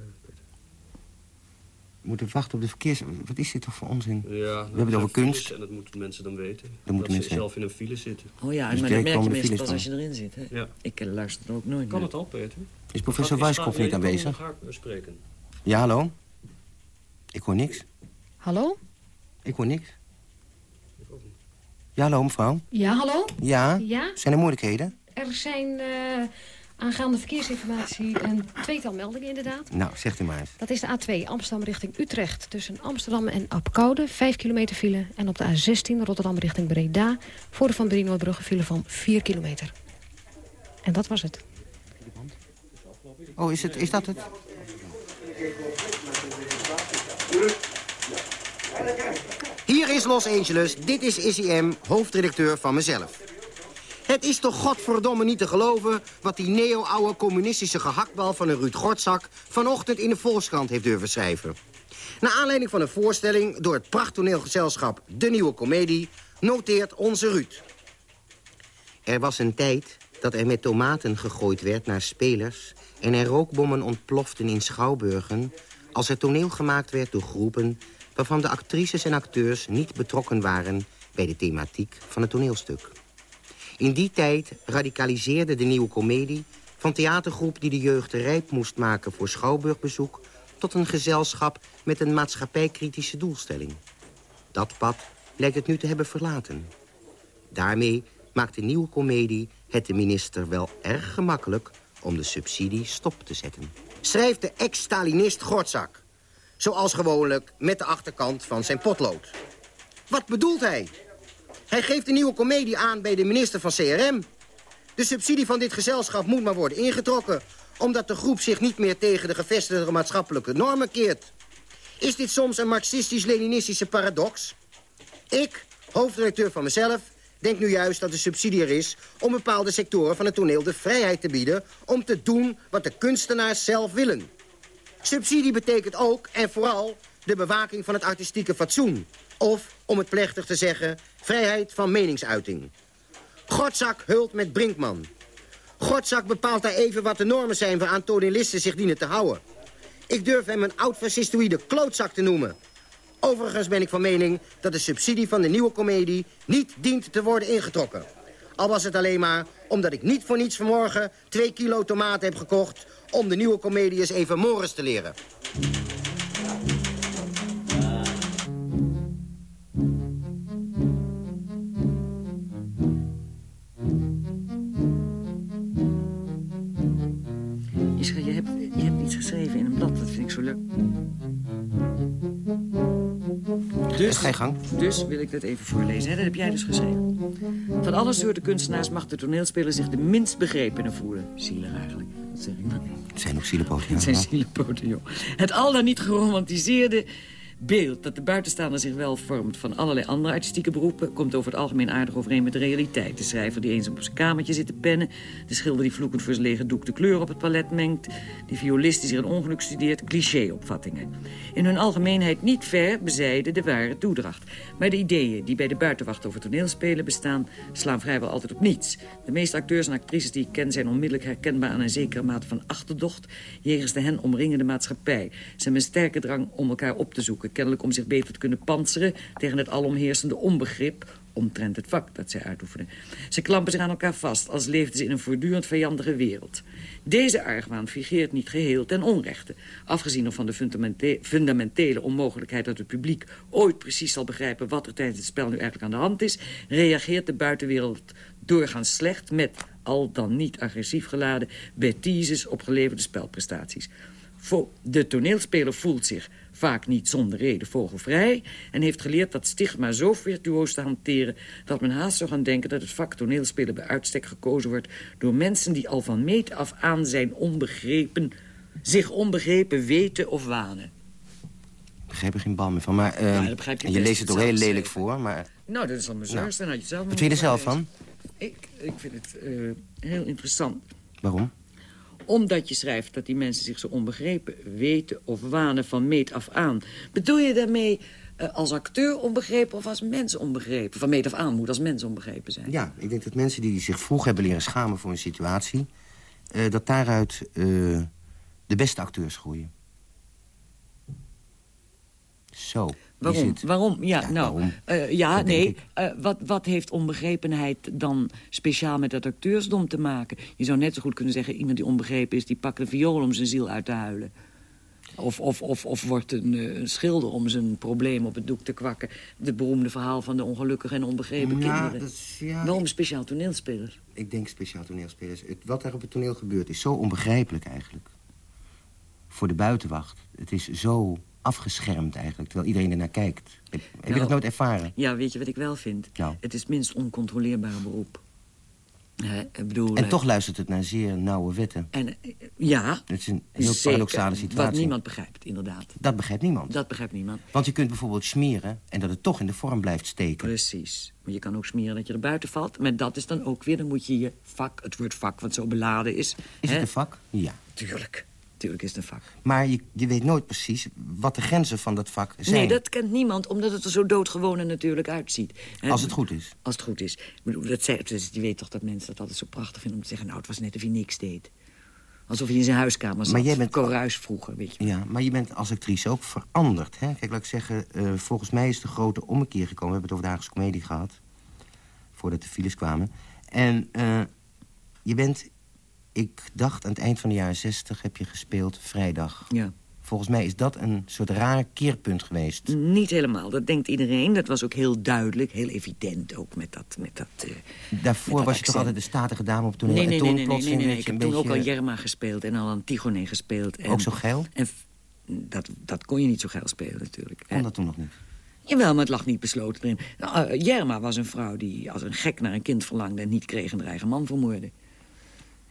We moeten wachten op de verkeers... Wat is dit toch voor onzin? Ja, nou, hebben het er over kunst. En dat moeten mensen dan weten. Dat moeten ze mensen zelf in een file zitten. Oh ja, Dus maar dat merk je meestal pas van. als je erin zit. Hè? Ja. Ik eh, luister er ook nooit Kan naar. het al, Peter? Is professor Weiskopf niet aanwezig? haar eh, spreken. Ja, hallo? Ik hoor niks. Hallo? Ik hoor niks. Ik ook niet. Ja, hallo mevrouw. Ja, hallo? Ja? Ja, Zijn er moeilijkheden? er zijn eh, aangaande verkeersinformatie een tweetal meldingen inderdaad. Nou, zegt u maar eens. Dat is de A2 Amsterdam richting Utrecht tussen Amsterdam en Apkoude. 5 kilometer file. En op de A16 Rotterdam richting Breda. Voor de Van Brienoordbrug een file van 4 kilometer. En dat was het. Oh, is, het, is dat het? Hier is Los Angeles. Dit is ICM, hoofdredacteur van mezelf. Het is toch godverdomme niet te geloven... wat die neo-oude communistische gehaktbal van een Ruud Gortzak... vanochtend in de Volkskrant heeft durven schrijven. Naar aanleiding van een voorstelling door het prachttoneelgezelschap De Nieuwe Comedie... noteert onze Ruud. Er was een tijd dat er met tomaten gegooid werd naar spelers... en er rookbommen ontploften in schouwburgen... als er toneel gemaakt werd door groepen... waarvan de actrices en acteurs niet betrokken waren... bij de thematiek van het toneelstuk. In die tijd radicaliseerde de nieuwe komedie... van theatergroep die de jeugd rijp moest maken voor schouwburgbezoek... tot een gezelschap met een maatschappijkritische doelstelling. Dat pad lijkt het nu te hebben verlaten. Daarmee maakt de nieuwe komedie het de minister wel erg gemakkelijk... om de subsidie stop te zetten. Schrijft de ex-Stalinist Gortzak. Zoals gewoonlijk met de achterkant van zijn potlood. Wat bedoelt hij? Hij geeft de nieuwe komedie aan bij de minister van CRM. De subsidie van dit gezelschap moet maar worden ingetrokken... omdat de groep zich niet meer tegen de gevestigde maatschappelijke normen keert. Is dit soms een marxistisch-leninistische paradox? Ik, hoofdredacteur van mezelf, denk nu juist dat de subsidie er is... om bepaalde sectoren van het toneel de vrijheid te bieden... om te doen wat de kunstenaars zelf willen. Subsidie betekent ook, en vooral, de bewaking van het artistieke fatsoen. Of, om het plechtig te zeggen, vrijheid van meningsuiting. Godzak hult met Brinkman. Godzak bepaalt daar even wat de normen zijn... waaraan tonelisten zich dienen te houden. Ik durf hem een oud-fascistoïde klootzak te noemen. Overigens ben ik van mening dat de subsidie van de nieuwe komedie... niet dient te worden ingetrokken. Al was het alleen maar omdat ik niet voor niets vanmorgen... twee kilo tomaten heb gekocht om de nieuwe komedie eens even Morris te leren. Ischa, je hebt, je hebt iets geschreven in een blad. Dat vind ik zo leuk. Dus, Ga je gang. dus wil ik dat even voorlezen. Hè? Dat heb jij dus geschreven. Van alle soorten kunstenaars mag de toneelspeler zich de minst begrepene voelen. Zielig eigenlijk. Dat zeg ik maar. Het zijn ook zielepoten. Het zijn joh. Het al dan niet geromantiseerde beeld dat de buitenstaander zich wel vormt van allerlei andere artistieke beroepen... komt over het algemeen aardig overeen met de realiteit. De schrijver die eens op zijn kamertje zit te pennen... de schilder die vloekend voor zijn lege doek de kleur op het palet mengt... de violist die zich een ongeluk studeert, cliché-opvattingen. In hun algemeenheid niet ver bezijden de ware toedracht. Maar de ideeën die bij de buitenwacht over toneelspelen bestaan... slaan vrijwel altijd op niets. De meeste acteurs en actrices die ik ken zijn onmiddellijk herkenbaar... aan een zekere mate van achterdocht... jegens de hen omringende maatschappij. Ze hebben een sterke drang om elkaar op te zoeken kennelijk om zich beter te kunnen panseren... tegen het alomheersende onbegrip omtrent het vak dat zij uitoefenen. Ze klampen zich aan elkaar vast, als leefden ze in een voortdurend vijandige wereld. Deze argwaan figeert niet geheel ten onrechte. Afgezien van de fundamente fundamentele onmogelijkheid dat het publiek ooit precies zal begrijpen... wat er tijdens het spel nu eigenlijk aan de hand is... reageert de buitenwereld doorgaans slecht met, al dan niet agressief geladen... bêtises op geleverde spelprestaties. De toneelspeler voelt zich vaak niet zonder reden vogelvrij... en heeft geleerd dat stigma zo virtuoos te hanteren... dat men haast zou gaan denken dat het vak toneelspelen bij uitstek gekozen wordt... door mensen die al van meet af aan zijn onbegrepen... zich onbegrepen weten of wanen. Ik begrijp er geen bal meer van, maar eh, Ja, dat begrijp je leest het ook Het heel lelijk voor, maar Nou, dat is al mijn Nou, zeurs, dan had je zelf wat vind je er zelf van? Ik, ik vind het eh, heel interessant. Waarom? Omdat je schrijft dat die mensen zich zo onbegrepen weten of wanen van meet af aan. Bedoel je daarmee eh, als acteur onbegrepen of als mens onbegrepen? Van meet af aan moet als mens onbegrepen zijn. Ja, ik denk dat mensen die zich vroeg hebben leren schamen voor een situatie... eh, dat daaruit eh, de beste acteurs groeien. Zo. Waarom? Waarom? Ja, Ja, nou, waarom? eh, ja, Dat nee. eh, wat, wat heeft onbegrepenheid dan speciaal met dat acteursdom te maken? Je zou net zo goed kunnen zeggen... iemand die onbegrepen is, die pakt een viool om zijn ziel uit te huilen. Of, of, of, of wordt een, eh, schilder om zijn probleem op het doek te kwakken. Het beroemde verhaal van de ongelukkige en onbegrepen kinderen. dat is- ja, Waarom speciaal toneelspelers? Ik denk speciaal toneelspelers. Het, wat er op het toneel gebeurt is zo onbegrijpelijk eigenlijk. Voor de buitenwacht. Het is zo afgeschermd eigenlijk, terwijl iedereen ernaar kijkt. Heb, heb je Nou, dat nooit ervaren? Ja, weet je wat ik wel vind? Nou. Het is het minst oncontroleerbare beroep. Bedoel, En eh, toch luistert het naar zeer nauwe wetten. En, eh, ja, Het is een heel zeker, paradoxale situatie. Wat niemand begrijpt, inderdaad. Dat begrijpt niemand. Dat begrijpt niemand. Want je kunt bijvoorbeeld smeren en dat het toch in de vorm blijft steken. Precies. Maar je kan ook smeren dat je er buiten valt. Maar dat is dan ook weer, dan moet je je vak, het woord vak wat zo beladen is... Is hè, het een vak? Ja. Tuurlijk. Tuurlijk is het een vak. Maar je, je weet nooit precies wat de grenzen van dat vak zijn. Nee, dat kent niemand, omdat het er zo doodgewoon en natuurlijk uitziet. En- Als het goed is. Als het goed is. Ik bedoel, dat zei, dus je weet toch dat mensen dat altijd zo prachtig vinden... om te zeggen, nou, het was net of hij niks deed. Alsof hij in zijn huiskamer zat. Maar jij bent- Koruis vroeger, weet je. Ja, maar je bent als actrice ook veranderd. Hè? Kijk, laat ik zeggen, eh, volgens mij is de grote ommekeer gekomen. We hebben het over de Haagse Comedie gehad. Voordat de files kwamen. En eh, je bent, ik dacht aan het eind van de jaren zestig heb je gespeeld Vrijdag. Ja. Volgens mij is dat een soort raar keerpunt geweest. Niet helemaal, dat denkt iedereen. Dat was ook heel duidelijk, heel evident ook met dat... Met dat eh, Daarvoor met dat was je toch altijd de statige dame op toneel. Nee, en nee, toen nee, nee, nee, Ik je heb toen ook al Jerma gespeeld en al Antigone gespeeld. En, Ook zo geil? En dat, dat kon je niet zo geil spelen natuurlijk. Kon dat toen nog niet? Jawel, maar het lag niet besloten erin. Nou, eh, Jerma was een vrouw die als een gek naar een kind verlangde... en niet kreeg en haar eigen man vermoordde.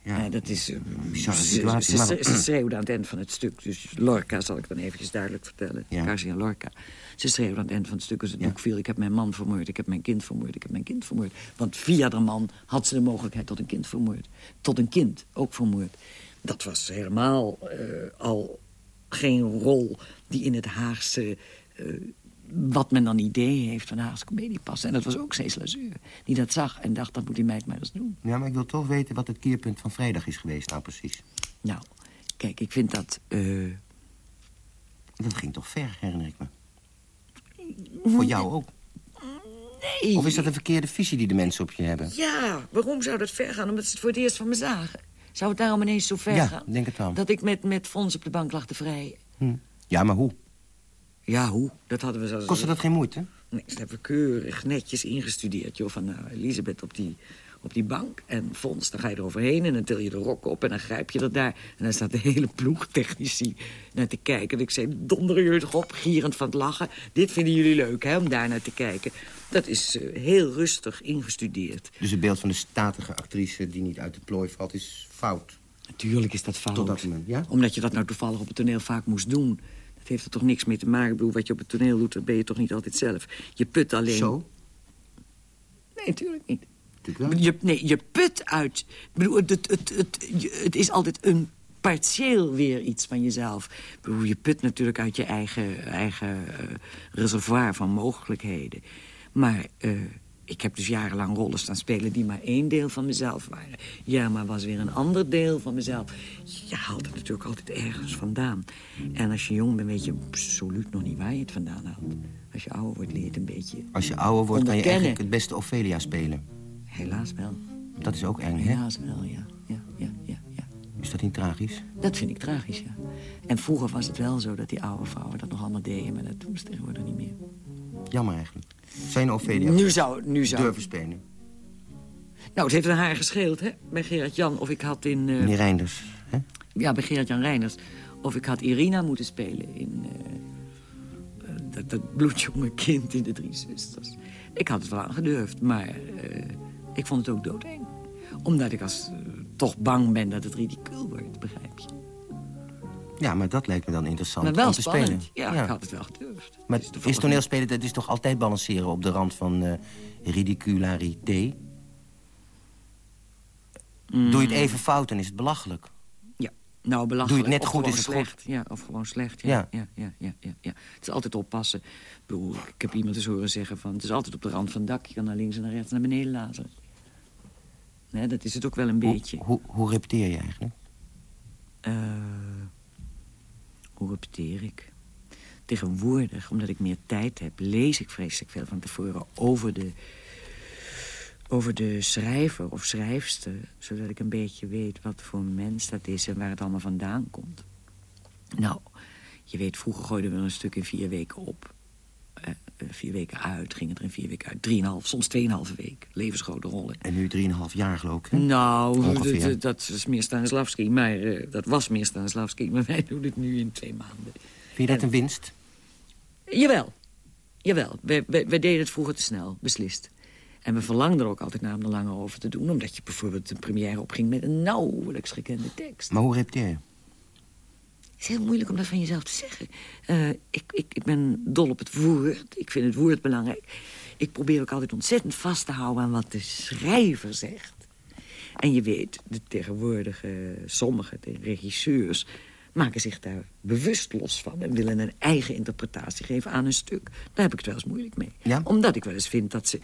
Ja. Ja, dat is... eh, Bizarre ze, situatie, ze, ze, schreeuwde aan het eind van het stuk. Dus Lorca zal ik dan eventjes duidelijk vertellen. Ja. Garcia Lorca. Ze schreeuwde aan het eind van het stuk als het Ja. boek viel... ik heb mijn man vermoord, ik heb mijn kind vermoord, ik heb mijn kind vermoord. Want via de man had ze de mogelijkheid tot een kind vermoord. Tot een kind, ook vermoord. Dat was helemaal eh, al geen rol die in het Haagse... eh, wat men dan idee heeft van Haagse comedie past. En dat was ook Cees Lazur, die dat zag en dacht... dat moet die meid maar eens doen. Ja, maar ik wil toch weten wat het keerpunt van vrijdag is geweest, nou precies. Nou, kijk, ik vind dat... eh, Dat ging toch ver, herinner ik me. Voor jou ook. nee. Of is dat een verkeerde visie die de mensen op je hebben? Ja, waarom zou dat ver gaan? Omdat ze het voor het eerst van me zagen. Zou het daarom ineens zo ver Ja, gaan? denk het wel. Dat ik met, met Fons op de bank lag te vrijen. Hm. Ja, maar hoe? Ja, hoe? Dat hadden we zo... Kostte dat geen moeite? Nee, dat hebben we keurig netjes ingestudeerd. Joh, van nou, Elisabeth op die, op die bank en Fons, dan ga je er overheen... en dan til je de rok op en dan grijp je dat daar. En dan staat de hele ploeg technici naar te kijken. En ik zei, donderen jullie toch op, gierend van het lachen. Dit vinden jullie leuk, hè, om daar naar te kijken. Dat is eh, heel rustig ingestudeerd. Dus het beeld van de statige actrice die niet uit de plooi valt is fout. Natuurlijk is dat fout. Tot dat moment, ja? Omdat je dat nou toevallig op het toneel vaak moest doen. Dat heeft er toch niks mee te maken. Ik bedoel, wat je op het toneel doet, dat ben je toch niet altijd zelf. Je put alleen... Zo? Nee, natuurlijk niet. Je, nee, je put uit... Ik bedoel, het, het, het, het, het is altijd een partieel weer iets van jezelf. Ik bedoel, je put natuurlijk uit je eigen, eigen eh, reservoir van mogelijkheden. Maar eh, ik heb dus jarenlang rollen staan spelen... die maar één deel van mezelf waren. Ja, maar was weer een ander deel van mezelf. Je haalt het natuurlijk altijd ergens vandaan. En als je jong bent, weet je absoluut nog niet waar je het vandaan haalt. Als je ouder wordt, leer je het een beetje... Als je ouder wordt, kan je eigenlijk het beste Ophelia spelen. Helaas wel. Dat is ook eng, hè? Helaas wel, ja. ja, ja, ja, ja. Is dat niet tragisch? Dat vind ik tragisch, ja. En vroeger was het wel zo dat die oude vrouwen dat nog allemaal deden... maar dat doen ze tegenwoordig niet meer. Jammer eigenlijk. Een Ophelia Nu zou, nu zou... durven spelen? Nou, het heeft een haar gescheeld, hè, bij Gerard Jan. Of ik had in... eh, Meneer Reinders, hè? Ja, bij Gerard Jan Reiners. Of ik had Irina moeten spelen in... eh, eh, dat, dat bloedjonge kind in de Drie Zusters. Ik had het wel aangedurfd, maar ik vond het ook doodeng. Omdat ik als, toch bang ben dat het ridicuul wordt, begrijp je. Ja, maar dat lijkt me dan interessant Maar wel om te spannend. spelen. Ja, ik had het wel gedurfd. Maar Het is toneelspelen, dat is toch altijd balanceren op de rand van ridicularité? Mm. Doe je het even fout, dan is het belachelijk. Ja, nou belachelijk. Doe je het net of goed, is het slecht. Ja, of gewoon slecht. Ja. Ja. Ja. Ja, ja, ja, ja, Het is altijd oppassen. Ik, bedoel, ik heb iemand eens horen zeggen van... het is altijd op de rand van het dak. Je kan naar links en naar rechts en naar beneden laten. Nee, dat is het ook wel een Hoe, beetje. hoe, hoe repeteer je eigenlijk? Eh, repeteer ik? Tegenwoordig, omdat ik meer tijd heb... lees ik vreselijk veel van tevoren over de, over de schrijver of schrijfster... zodat ik een beetje weet wat voor mens dat is... en waar het allemaal vandaan komt. Nou, je weet, vroeger gooiden we een stuk in vier weken op. Eh, vier weken uit, ging het er in vier weken uit. Drieënhalf, soms tweeënhalve week. Levensgrote rollen. En nu 3,5 jaar geloof ik. hè? Nou, dat, is meer Stanislavski. Maar eh, dat was meer Stanislavski. [LAUGHS] Maar wij doen het nu in twee maanden. Vind je dat een winst? Jawel. Jawel. Wij, wij, wij deden het vroeger te snel, beslist. En we verlangden er ook altijd naar om er langer over te doen. Omdat je bijvoorbeeld een première opging met een nauwelijks gekende tekst. Maar hoe repeteer je? Het is heel moeilijk om dat van jezelf te zeggen. Eh, ik, ik, ik ben dol op het woord. Ik vind het woord belangrijk. Ik probeer ook altijd ontzettend vast te houden aan wat de schrijver zegt. En je weet, de tegenwoordige, sommige de regisseurs... maken zich daar bewust los van... en willen een eigen interpretatie geven aan een stuk. Daar heb ik het wel eens moeilijk mee. Ja? Omdat ik wel eens vind dat ze...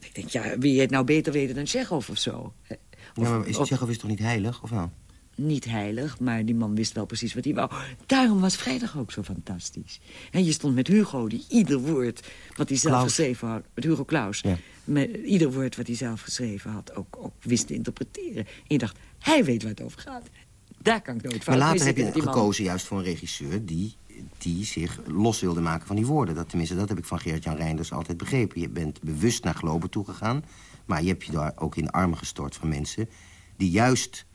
Ik denk, ja, wie het nou beter weten dan Chekhov of zo? ja, maar is, Tsjechov is toch niet heilig, of wel? Niet heilig, maar die man wist wel precies wat hij wou. Daarom was vrijdag ook zo fantastisch. En je stond met Hugo, die ieder woord wat hij zelf Klaus. geschreven had... Met Hugo Klaus. Ja. Met ieder woord wat hij zelf geschreven had, ook, ook wist te interpreteren. En je dacht, hij weet waar het over gaat. Daar kan ik nooit van. Maar later heb je gekozen juist voor een regisseur die, die zich los wilde maken van die woorden. Dat, tenminste, dat heb ik van Gerard-Jan Reinders altijd begrepen. Je bent bewust naar Globen toegegaan, maar je hebt je daar ook in de armen gestort van mensen... die juist,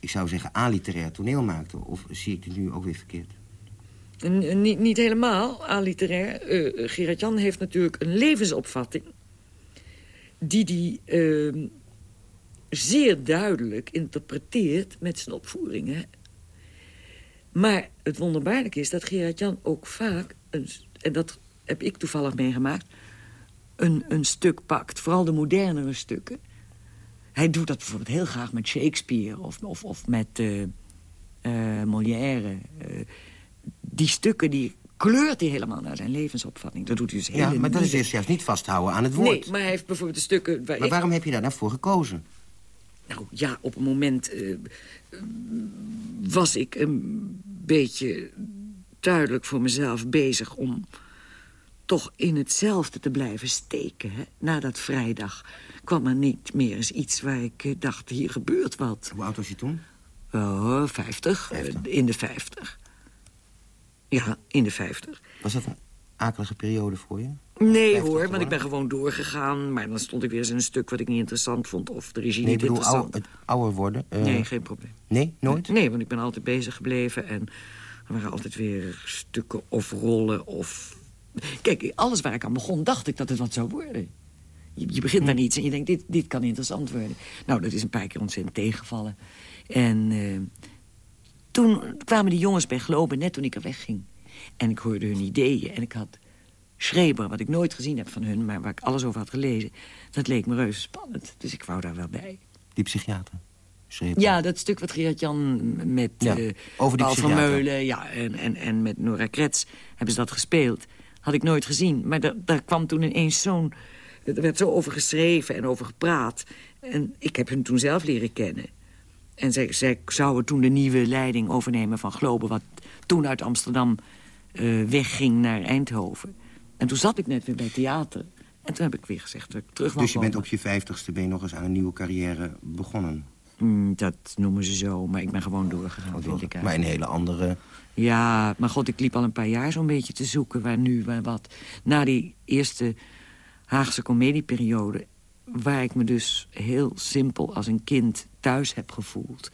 ik zou zeggen, aliterair toneel maakten. Of zie ik het nu ook weer verkeerd? Niet, helemaal aliterair. Eh Gerard-Jan heeft natuurlijk een levensopvatting... die die eh, zeer duidelijk interpreteert met zijn opvoeringen. Maar het wonderbaarlijke is dat Gerard-Jan ook vaak... Een, en dat heb ik toevallig meegemaakt... Een, een stuk pakt, vooral de modernere stukken. Hij doet dat bijvoorbeeld heel graag met Shakespeare of, of, of met eh, Molière. eh, die stukken die kleurt hij helemaal naar zijn levensopvatting. Dat doet hij dus heel Ja, maar dat is dus juist niet vasthouden aan het woord. Nee, maar hij heeft bijvoorbeeld de stukken... Waar Maar ik- waarom heb je daar nou voor gekozen? Nou ja, op een moment was ik een beetje duidelijk voor mezelf bezig om toch in hetzelfde te blijven steken. Hè? Na dat vrijdag kwam er niet meer eens iets waar ik eh, dacht, hier gebeurt wat. Hoe oud was je toen? Oh, 50, eh, in de 50. Ja, in de 50. Was dat een akelige periode voor je? Nee 50 hoor, want ik ben gewoon doorgegaan. Maar dan stond ik weer eens in een stuk wat ik niet interessant vond. Of de regie Nee, niet interessant. het ouder worden. eh, Nee, geen probleem. Nee, nooit? Nee, want ik ben altijd bezig gebleven. En er waren altijd weer stukken of rollen of... Kijk, alles waar ik aan begon, dacht ik dat het wat zou worden. Je, je begint aan iets en je denkt, dit, dit kan interessant worden. Nou, dat is een paar keer ontzettend tegengevallen. En eh, toen kwamen die jongens bij Globen, net toen ik er wegging. En ik hoorde hun ideeën en ik had Schreber, wat ik nooit gezien heb van hun... maar waar ik alles over had gelezen, dat leek me reuze spannend. Dus ik wou daar wel bij. Die psychiater. Schreef Ja, dat stuk wat Gerard-Jan met Ja, eh over die Paul psychiater. Vermeulen ja, en, en, en met Nora Krets hebben ze dat gespeeld. Had ik nooit gezien. Maar daar, daar kwam toen ineens zo'n... Er werd zo over geschreven en over gepraat. En ik heb hun toen zelf leren kennen. En zij, zij zouden toen de nieuwe leiding overnemen van Globen... wat toen uit Amsterdam eh, wegging naar Eindhoven. En toen zat ik net weer bij theater. En toen heb ik weer gezegd dat ik terug Dus je bent op je vijftigste ben je nog eens aan een nieuwe carrière begonnen. Mm, dat noemen ze zo, maar ik ben gewoon doorgegaan, vind ik maar een hele andere... Ja, maar god, ik liep al een paar jaar zo'n beetje te zoeken waar nu, waar wat. Na die eerste Haagse comedieperiode... waar ik me dus heel simpel als een kind thuis heb gevoeld...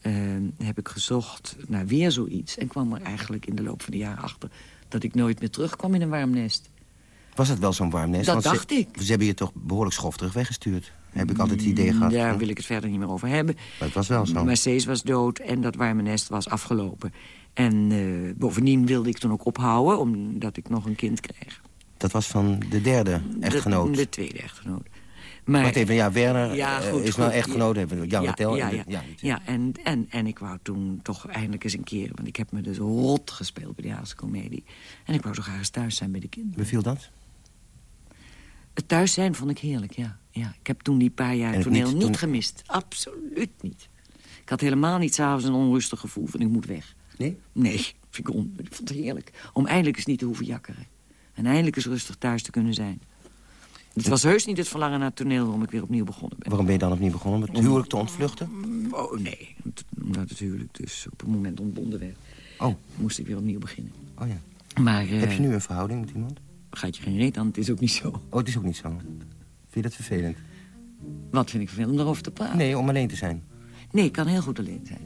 eh, heb ik gezocht naar weer zoiets. En kwam er eigenlijk in de loop van de jaren achter... dat ik nooit meer terugkwam in een warm nest. Was het wel zo'n warm nest? Dat Want ze- dacht ik. Ze hebben je toch behoorlijk schofterig weggestuurd. Heb ik altijd het idee gehad. Daar wil ik het verder niet meer over hebben. Maar het was wel zo. Mercedes was dood en dat warme nest was afgelopen. En eh, bovendien wilde ik toen ook ophouden, omdat ik nog een kind kreeg. Dat was van de derde echtgenoot. De, de tweede echtgenoot. Maar, Wacht even, ja, Werner Ja, eh, goed, is nou echtgenoot. Ja, ja, en de- ja, ja, ja, en, en, en ik wou toen toch eindelijk eens een keer... want ik heb me dus rot gespeeld bij de Haagse Comedie. En ik wou zo graag eens thuis zijn bij de kinderen. Beviel dat? Het thuis zijn vond ik heerlijk, ja. Ja. Ik heb toen die paar jaar toneel niet toen- gemist. Absoluut niet. Ik had helemaal niet s'avonds een onrustig gevoel van ik moet weg. Nee? Nee, [LAUGHS] vind ik, on, ik vond het heerlijk. Om eindelijk eens niet te hoeven jakkeren. En eindelijk eens rustig thuis te kunnen zijn. Het was heus niet het verlangen naar het toneel waarom ik weer opnieuw begonnen ben. Waarom ben je dan opnieuw begonnen? Om het huwelijk te ontvluchten? Oh, nee. Omdat het huwelijk dus op het moment ontbonden werd. Oh, Moest ik weer opnieuw beginnen. oh ja. Maar eh, Heb je nu een verhouding met iemand? gaat je geen reet aan, het is ook niet zo. Oh, het is ook niet zo. Vind je dat vervelend? Wat vind ik vervelend om daarover te praten? Nee, om alleen te zijn. Nee, ik kan heel goed alleen zijn.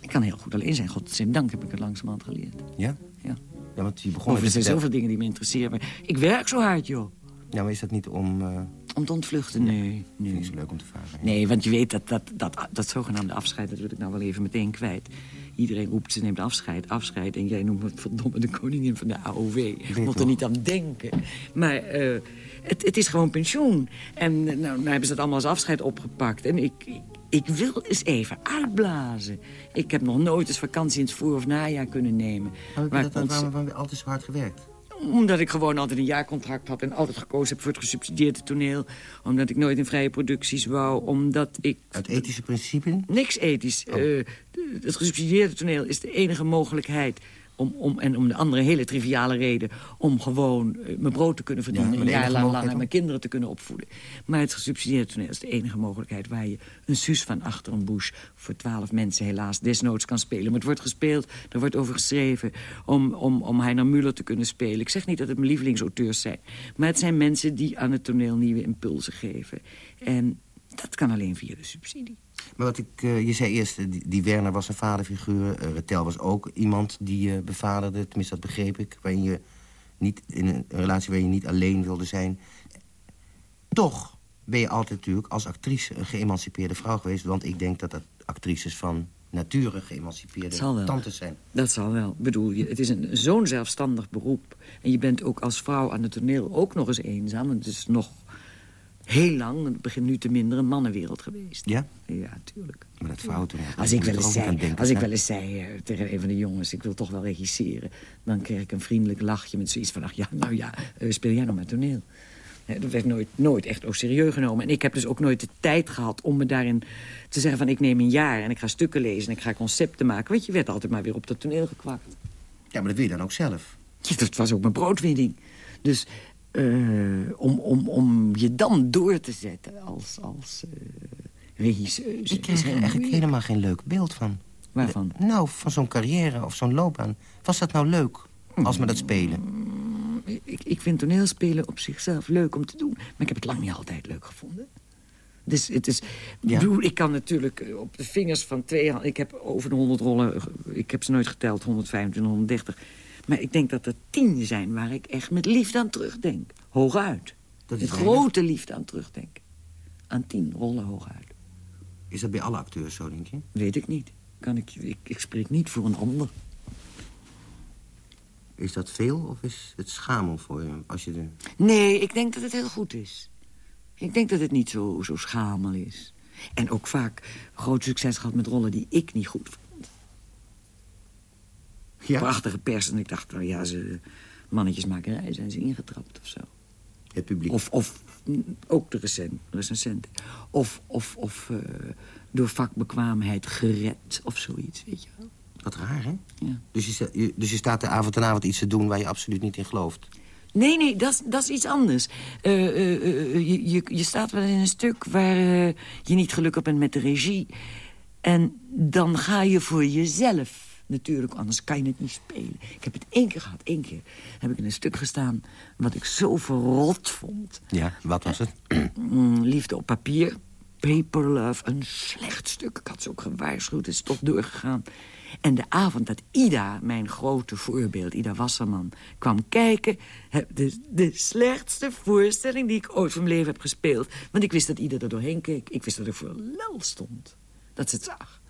Ik kan heel goed alleen zijn. Godzijdank heb ik het langzamerhand geleerd. Ja? Ja. Ja, want je begon er zijn zoveel dingen die me interesseren. Maar ik werk zo hard, joh. Ja, maar is dat niet om... eh Om te ontvluchten? Nee, Vind ik nee. zo leuk om te vragen. Nee, want je weet dat dat, dat, dat zogenaamde afscheid... dat wil ik nou wel even meteen kwijt. Iedereen roept, ze neemt afscheid, afscheid... en jij noemt me verdomme de koningin van de AOW. Ik moet er niet aan denken. Maar eh, het, het is gewoon pensioen. En eh, nou, nou hebben ze dat allemaal als afscheid opgepakt. En ik, ik, wil eens even uitblazen. Ik heb nog nooit eens vakantie in het voor- of najaar kunnen nemen. Dat- waarom waarom altijd zo hard gewerkt? Omdat ik gewoon altijd een jaarcontract had... en altijd gekozen heb voor het gesubsidieerde toneel. Omdat ik nooit in vrije producties wou. Omdat ik... Uit ethische principes? Niks ethisch. Oh. Eh, het gesubsidieerde toneel is de enige mogelijkheid... Om, om, en om de andere hele triviale reden... om gewoon eh, mijn brood te kunnen verdienen... maar een jaar lang, lang en mijn kinderen te kunnen opvoeden. Maar het gesubsidieerde toneel is de enige mogelijkheid... waar je een Suus van achter een bush voor twaalf mensen helaas desnoods kan spelen. Maar het wordt gespeeld, er wordt over geschreven... om, om, om Heiner Muller te kunnen spelen. Ik zeg niet dat het mijn lievelingsauteurs zijn... maar het zijn mensen die aan het toneel nieuwe impulsen geven. En dat kan alleen via de subsidie. Maar wat ik, eh, je zei eerst, eh, die, die Werner was een vaderfiguur. eh Retel was ook iemand die je bevaderde. Tenminste, dat begreep ik. Waarin je niet, in een relatie waarin je niet alleen wilde zijn. Toch ben je altijd natuurlijk als actrice een geëmancipeerde vrouw geweest. Want ik denk dat dat actrices van nature geëmancipeerde tantes zijn. Dat zal wel. Ik bedoel, je, het is een zo'n zelfstandig beroep. En je bent ook als vrouw aan het toneel ook nog eens eenzaam. Want het is nog heel lang, het begint nu te minder, een mannenwereld geweest. Ja? Ja, tuurlijk. Maar dat fouten. Als ik wel eens zei, als ik wel eens zei tegen een van de jongens... ik wil toch wel regisseren... dan kreeg ik een vriendelijk lachje met zoiets van... ach ja, nou ja, eh, speel jij nog maar toneel. Dat werd nooit, nooit echt ook serieus genomen. En ik heb dus ook nooit de tijd gehad om me daarin te zeggen van... ik neem een jaar en ik ga stukken lezen en ik ga concepten maken. Want je werd altijd maar weer op dat toneel gekwakt. Ja, maar dat wil je dan ook zelf. Ja, dat was ook mijn broodwinning. Dus eh, om, om, om je dan door te zetten als, als regisseuse... Ik is er eigenlijk moeilijk. helemaal geen leuk beeld van. Waarvan? Nou, van zo'n carrière of zo'n loopbaan. Was dat nou leuk, als me dat spelen? Ik, ik vind toneelspelen op zichzelf leuk om te doen. Maar ik heb het lang niet altijd leuk gevonden. Dus het is... Ja. Ik bedoel, ik kan natuurlijk eh, op de vingers van twee handen... Ik heb over de 100 rollen... Ik heb ze nooit geteld, 125, 130. Maar ik denk dat er tien zijn waar ik echt met liefde aan terugdenk. Hooguit. Dat met grote liefde aan terugdenk. Aan tien rollen hooguit. Is dat bij alle acteurs zo, denk je? Weet ik niet. Kan ik, ik, ik spreek niet voor een ander. Is dat veel of is het schamel voor je? Als je de... Nee, ik denk dat het heel goed is. Ik denk dat het niet zo, zo schamel is. En ook vaak groot succes gehad met rollen die ik niet goed. Ja? Prachtige pers. En ik dacht, nou ja, ze mannetjesmakerij zijn ze ingetrapt of zo. Het publiek. Of, of mm, ook de recen, recensenten. Of, of, of eh, door vakbekwaamheid gered of zoiets, weet je wel. Wat raar, hè? Ja. Dus je, dus je staat de avond en avond iets te doen waar je absoluut niet in gelooft. Nee, nee, dat is- dat is iets anders. Eh, eh, je, je, je staat wel in een stuk waar je niet gelukkig bent met de regie. En dan ga je voor jezelf natuurlijk, anders kan je het niet spelen. Ik heb het één keer gehad, één keer heb ik in een stuk gestaan... wat ik zo verrot vond. Ja, wat was het? Mm, liefde op papier. Paper Love, een slecht stuk. Ik had ze ook gewaarschuwd, het is toch doorgegaan. En de avond dat Ida, mijn grote voorbeeld, Ida Wasserman... kwam kijken, heb de, de slechtste voorstelling die ik ooit van mijn leven heb gespeeld. Want ik wist dat Ida er doorheen keek. Ik wist dat ik voor lel stond. Dat ze het zag.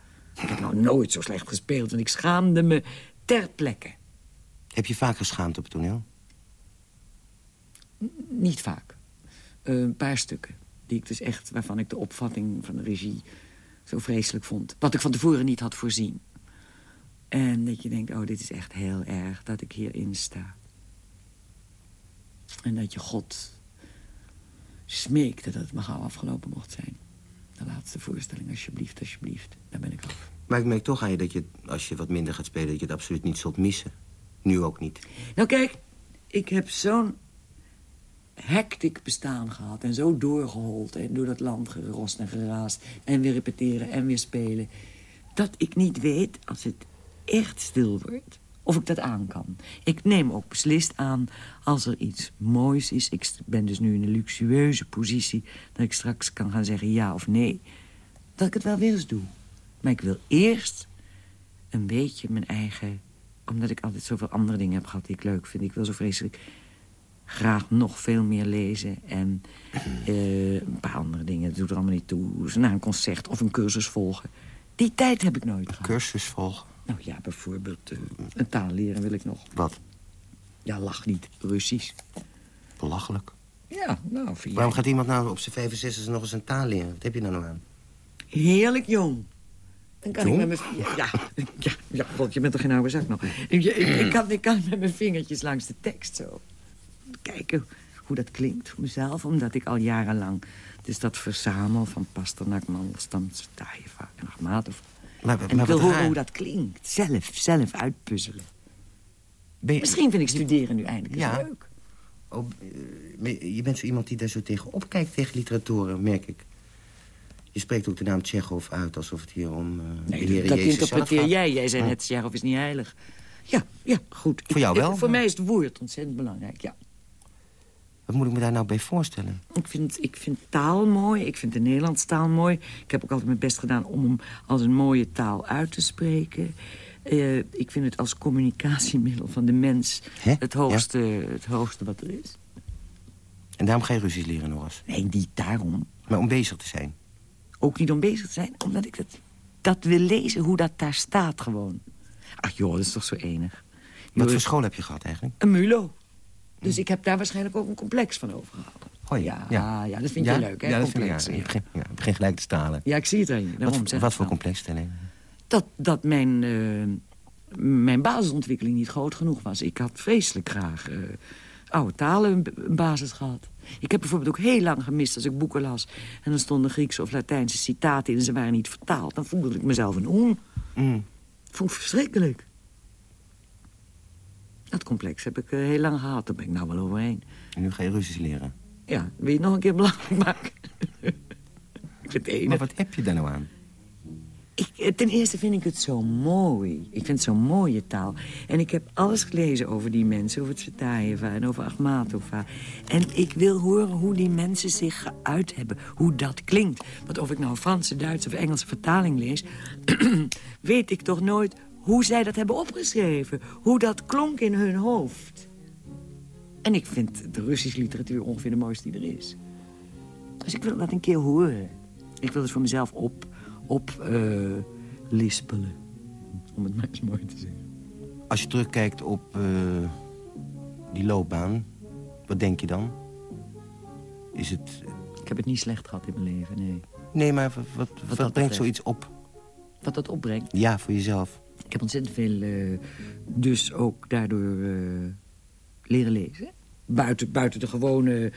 Ik heb nou nooit zo slecht gespeeld, want ik schaamde me ter plekke. Heb je vaak geschaamd op het toneel? Niet vaak. Eh, een paar stukken. Die ik dus echt, waarvan ik de opvatting van de regie zo vreselijk vond. Wat ik van tevoren niet had voorzien. En dat je denkt, oh, dit is echt heel erg dat ik hierin sta. En dat je God smeekte dat het maar gauw afgelopen mocht zijn. De laatste voorstelling, alsjeblieft, alsjeblieft. Daar ben ik af. Maar ik merk toch aan je dat je, als je wat minder gaat spelen... dat je het absoluut niet zult missen. Nu ook niet. Nou kijk, ik heb zo'n hectic bestaan gehad en zo doorgehold en door dat land gerost en geraast en weer repeteren en weer spelen, dat ik niet weet als het echt stil wordt of ik dat aan kan. Ik neem ook beslist aan als er iets moois is. Ik ben dus nu in een luxueuze positie dat ik straks kan gaan zeggen ja of nee. Dat ik het wel weer eens doe. Maar ik wil eerst een beetje mijn eigen... omdat ik altijd zoveel andere dingen heb gehad die ik leuk vind. Ik wil zo vreselijk graag nog veel meer lezen. En eh, een paar andere dingen, dat doet er allemaal niet toe. Dus Naar een concert of een cursus volgen. Die tijd heb ik nooit gehad. Cursus volgen. Nou ja, bijvoorbeeld eh, een taal leren wil ik nog. Wat? Ja, lach niet. Russisch. Belachelijk. Ja, nou, vind Waarom gaat iemand nou op zijn 65 nog eens een taal leren? Wat heb je nou nog aan? Heerlijk jong. Dan kan ik met mijn... Ja, ja, ja, god, je bent toch geen oude zak nog. Ik, ik, ik, kan, ik kan met mijn vingertjes langs de tekst zo kijken hoe dat klinkt voor mezelf. Omdat ik al jarenlang dus dat verzamel van Pasternak, Mandelstam, Stajeva en Achmatov. Maar, en ik wil horen hoe dat klinkt. Zelf, zelf uitpuzzelen. Misschien vind ik studeren nu eindelijk ja. leuk. Oh, je bent zo iemand die daar zo tegen opkijkt, tegen literaturen, merk ik. Je spreekt ook de naam Tsjechov uit alsof het hier om uh, nee, de dat interpreteer jij. Jij zei net, Tsjechov is niet heilig. Ja, ja, goed. Voor jou wel? voor mij is het woord ontzettend belangrijk, ja. Wat moet ik me daar nou bij voorstellen? Ik vind, ik vind taal mooi. Ik vind de Nederlandse taal mooi. Ik heb ook altijd mijn best gedaan om hem als een mooie taal uit te spreken. Uh, ik vind het als communicatiemiddel van de mens het hoogste, het hoogste wat er is. En daarom ga je Russisch leren eens? Nee, niet daarom. Maar om bezig te zijn? Ook niet om bezig te zijn, omdat ik dat, dat wil lezen, hoe dat daar staat gewoon. Ach joh, dat is toch zo enig. Wat voor school heb je gehad eigenlijk? Een MULO. Dus ik heb daar waarschijnlijk ook een complex van overgehouden. Oh ja, ja. ja, dat vind je leuk, hè? Ja, dat complex. vind ik, ja. ja, begin gelijk te stalen. Ja, ik zie het aan je. Daarom wat, wat voor complex dan? Dat, dat mijn, uh, mijn basisontwikkeling niet groot genoeg was. Ik had vreselijk graag uh, oude talen een basis gehad. Ik heb bijvoorbeeld ook heel lang gemist als ik boeken las... en er stonden Griekse of Latijnse citaten in en ze waren niet vertaald. Dan voelde ik mezelf een on. Mm. Vond ik verschrikkelijk. Dat complex heb ik uh, heel lang gehad. Daar ben ik nou wel overheen. En nu ga je Russisch leren? Ja, wil je het nog een keer belangrijk maken? [LAUGHS] ik vind het Maar wat heb je daar nou aan? Ik, eh, ten eerste vind ik het zo mooi. Ik vind het zo'n mooie taal. En ik heb alles gelezen over die mensen, over Tsvetaeva en over Achmatova. En ik wil horen hoe die mensen zich geuit hebben. Hoe dat klinkt. Want of ik nou Franse, Duitse of Engelse vertaling lees... [CLEARS THROAT] weet ik toch nooit hoe zij dat hebben opgeschreven. Hoe dat klonk in hun hoofd. En ik vind de Russische literatuur ongeveer de mooiste die er is. Dus ik wil dat een keer horen. Ik wil het voor mezelf op, op uh, lispelen. Om het maar eens mooi te zeggen. Als je terugkijkt op uh, die loopbaan, wat denk je dan? Is het... Ik heb het niet slecht gehad in mijn leven, nee. Nee, maar wat, wat, wat brengt zoiets op? Wat dat opbrengt? Ja, voor jezelf. Ik heb ontzettend veel uh, dus ook daardoor uh, leren lezen. Buiten, buiten de gewone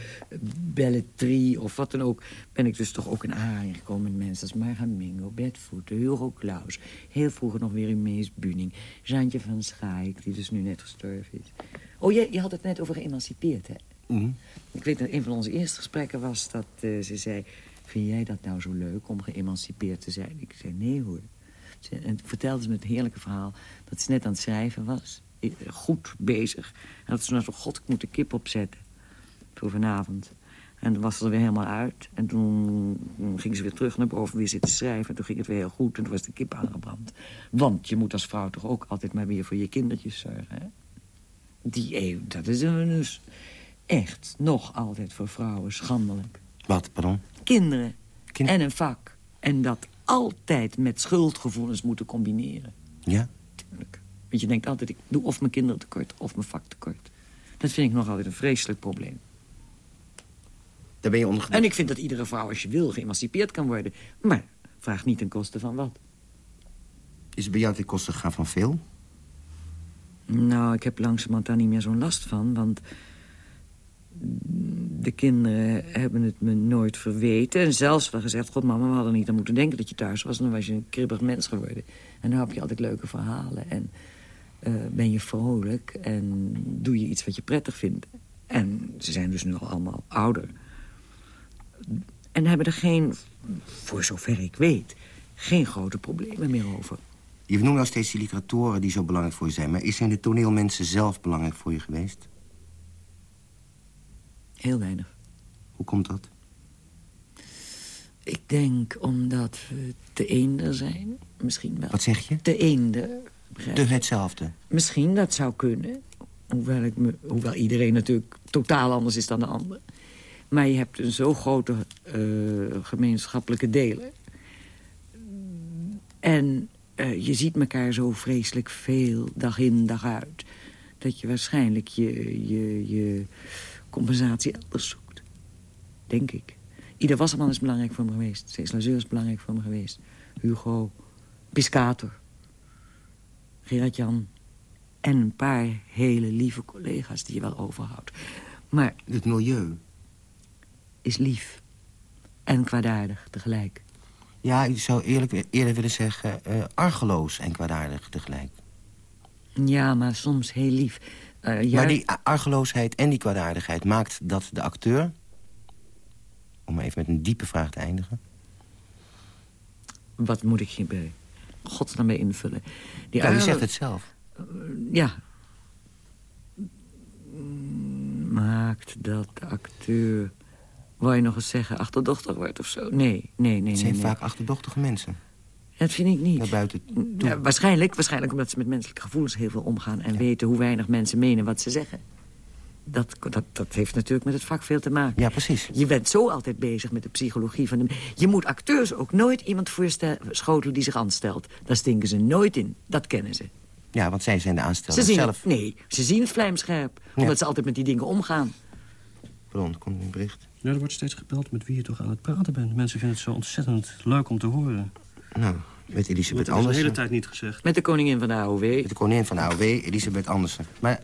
belletrie of wat dan ook... ben ik dus toch ook in aanraking gekomen met mensen als Marga Mingo, Bert Voeten, Hugo Klaus. Heel vroeger nog weer in Mees Buning. Jeantje van Schaik, die dus nu net gestorven is. Oh, je, je had het net over geëmancipeerd, hè? Mm Ik weet dat een van onze eerste gesprekken was dat uh, ze zei... vind jij dat nou zo leuk om geëmancipeerd te zijn? Ik zei, nee hoor. En vertelde ze me het heerlijke verhaal dat ze net aan het schrijven was. Goed bezig. En dat ze nou zo, god, ik moet de kip opzetten. Voor vanavond. En toen was ze er weer helemaal uit. En toen ging ze weer terug naar boven, weer zitten schrijven. En toen ging het weer heel goed en toen was de kip aangebrand. Want je moet als vrouw toch ook altijd maar weer voor je kindertjes zorgen, hè? Die eeuw, dat is dus echt nog altijd voor vrouwen schandelijk. Wat, pardon? Kinderen. En een vak. En dat altijd met schuldgevoelens moeten combineren. Ja? Tuurlijk. Want je denkt altijd, ik doe of mijn kinderen tekort of mijn vak tekort. Dat vind ik nog altijd een vreselijk probleem. Daar ben je onder... En ik vind dat iedere vrouw, als je wil, geëmancipeerd kan worden. Maar vraag niet ten koste van wat. Is het bij jou ten koste van veel? Nou, ik heb langzamerhand daar niet meer zo'n last van, want de kinderen hebben het me nooit verweten. En zelfs wel gezegd, god mama, we hadden niet aan moeten denken dat je thuis was. Dan was je een kribbig mens geworden. En dan heb je altijd leuke verhalen. En uh, ben je vrolijk en doe je iets wat je prettig vindt. En ze zijn dus nu al allemaal ouder. En hebben er geen, voor zover ik weet, geen grote problemen meer over. Je noemt nou steeds die literatoren die zo belangrijk voor je zijn. Maar zijn de toneelmensen zelf belangrijk voor je geweest? Heel weinig. Hoe komt dat? Ik denk omdat we te eender zijn. Misschien wel. Wat zeg je? Te eender. De hetzelfde? Misschien, dat zou kunnen. Hoewel, ik me, hoewel iedereen natuurlijk totaal anders is dan de ander. Maar je hebt een zo grote uh, gemeenschappelijke delen. En uh, je ziet elkaar zo vreselijk veel, dag in, dag uit. Dat je waarschijnlijk je, je, je compensatie elders zoekt. Denk ik. Ieder Wasserman is belangrijk voor me geweest. Cees Lazeur is belangrijk voor me geweest. Hugo, Piscator, Gerard-Jan... en een paar hele lieve collega's die je wel overhoudt. Maar... Het milieu. Is lief. En kwaadaardig tegelijk. Ja, ik zou eerlijk eerder willen zeggen... Uh, argeloos en kwaadaardig tegelijk. Ja, maar soms heel lief. Uh, Maar die argeloosheid en die kwaadaardigheid... maakt dat de acteur... om even met een diepe vraag te eindigen... Wat moet ik hierbij godsnaam mee invullen? Die ja, u zegt het zelf. Uh, ja. Maakt dat de acteur Wou je nog eens zeggen, achterdochtig wordt of zo? Nee, nee, nee. Het zijn nee, vaak achterdochtige mensen. Dat vind ik niet. Naar buiten ja, waarschijnlijk, waarschijnlijk omdat ze met menselijke gevoelens heel veel omgaan... en weten hoe weinig mensen menen wat ze zeggen. Dat, dat, dat heeft natuurlijk met het vak veel te maken. Ja, precies. Je bent zo altijd bezig met de psychologie van de... Je moet acteurs ook nooit iemand voorschotelen die zich aanstelt. Daar stinken ze nooit in. Dat kennen ze. Ja, want zij zijn de ze zien zelf. nee, ze zien het vlijmscherp. Omdat ze altijd met die dingen omgaan. Pardon, er komt een bericht. Ja, er wordt steeds gebeld met wie je toch aan het praten bent. Mensen vinden het zo ontzettend leuk om te horen. Nou, met Elisabeth Andersen. Dat de hele tijd niet gezegd. Met de koningin van de AOW. Met de koningin van de AOW, Elisabeth Andersen. Maar,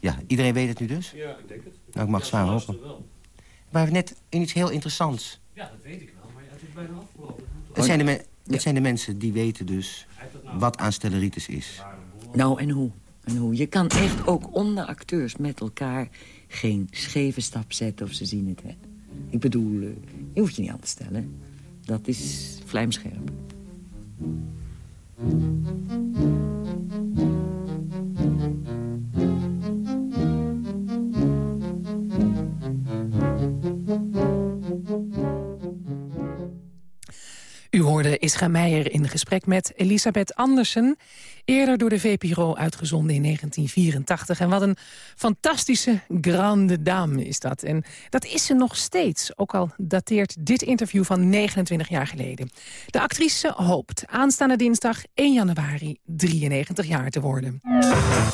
ja, iedereen weet het nu dus? Ja, ik denk het. Nou, ik mag zwaar hopen. Maar net in iets heel interessants. Ja, dat weet ik wel, maar het is bijna afgelopen. Het zijn de, het zijn de mensen die weten dus wat aanstelleritis is. Nou, en hoe? En hoe? Je kan echt ook onder acteurs met elkaar geen scheve stap zetten of ze zien het. Hè. Ik bedoel, eh, je hoeft je niet aan te stellen. Dat is vlijmscherp. Isra Meijer in gesprek met Elisabeth Andersen... eerder door de VPRO uitgezonden in 1984. En wat een fantastische grande dame is dat. En dat is ze nog steeds, ook al dateert dit interview van 29 jaar geleden. De actrice hoopt aanstaande dinsdag 1 januari 93 jaar te worden.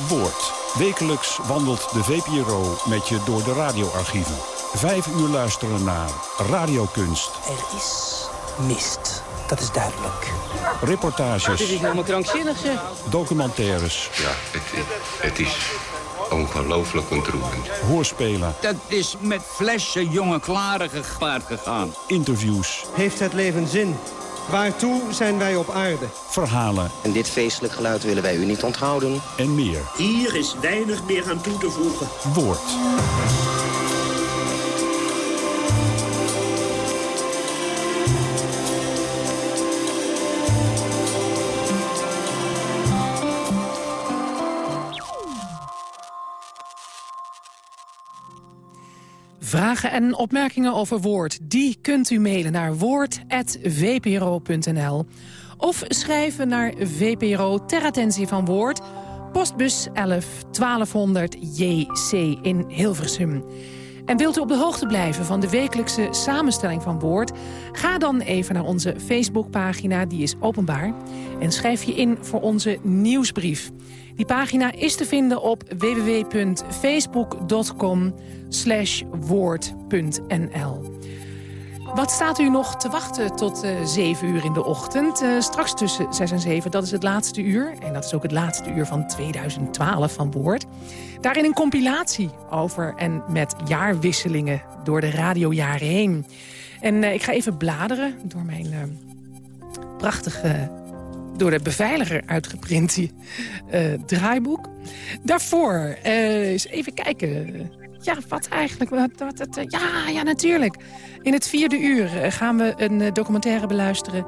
Woord. Wekelijks wandelt de VPRO met je door de radioarchieven. Vijf uur luisteren naar Radiokunst. Er is mist. Dat is duidelijk. Reportages. Dit is helemaal krankzinnig, zeg. Documentaires. Ja, het, het is ongelooflijk ontroerend. Hoorspelen. Dat is met flessen jonge klaren gepaard gegaan. Interviews. Heeft het leven zin? Waartoe zijn wij op aarde? Verhalen. En dit feestelijk geluid willen wij u niet onthouden. En meer. Hier is weinig meer aan toe te voegen. Woord. Vragen en opmerkingen over Woord, die kunt u mailen naar woord.vpro.nl. Of schrijven naar VPRO ter attentie van Woord, postbus 11 1200 JC in Hilversum. En wilt u op de hoogte blijven van de wekelijkse samenstelling van Woord... ga dan even naar onze Facebookpagina, die is openbaar. En schrijf je in voor onze nieuwsbrief. Die pagina is te vinden op www.facebook.com woord.nl. Wat staat u nog te wachten tot uh, eh, 7 uur in de ochtend? Uh, straks tussen 6 en 7, dat is het laatste uur. En dat is ook het laatste uur van 2012 van Woord. Daarin een compilatie over en met jaarwisselingen door de radiojaren heen. En uh, ik ga even bladeren door mijn prachtige door de beveiliger uitgeprint uh, draaiboek. Daarvoor, eens even kijken. Ja, wat eigenlijk? Wat, wat, ja, ja, natuurlijk. In het vierde uur gaan we een documentaire beluisteren...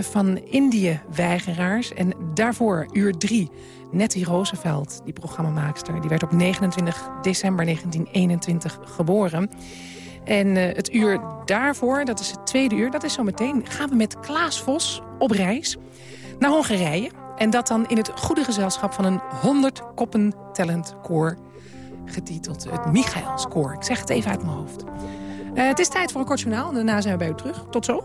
Van Indië-weigeraars. En daarvoor uur drie, Nettie Roosevelt, die programmamaakster. Die werd op 29 december 1921 geboren. En het uur daarvoor, dat is het tweede uur, dat is zo meteen... gaan we met Klaas Vos op reis naar Hongarije. En dat dan in het goede gezelschap van een 100 koppen talent koor getiteld Het Michaelscore. Ik zeg het even uit mijn hoofd. Eh, het is tijd voor een kort journaal en daarna zijn we bij u terug. Tot zo.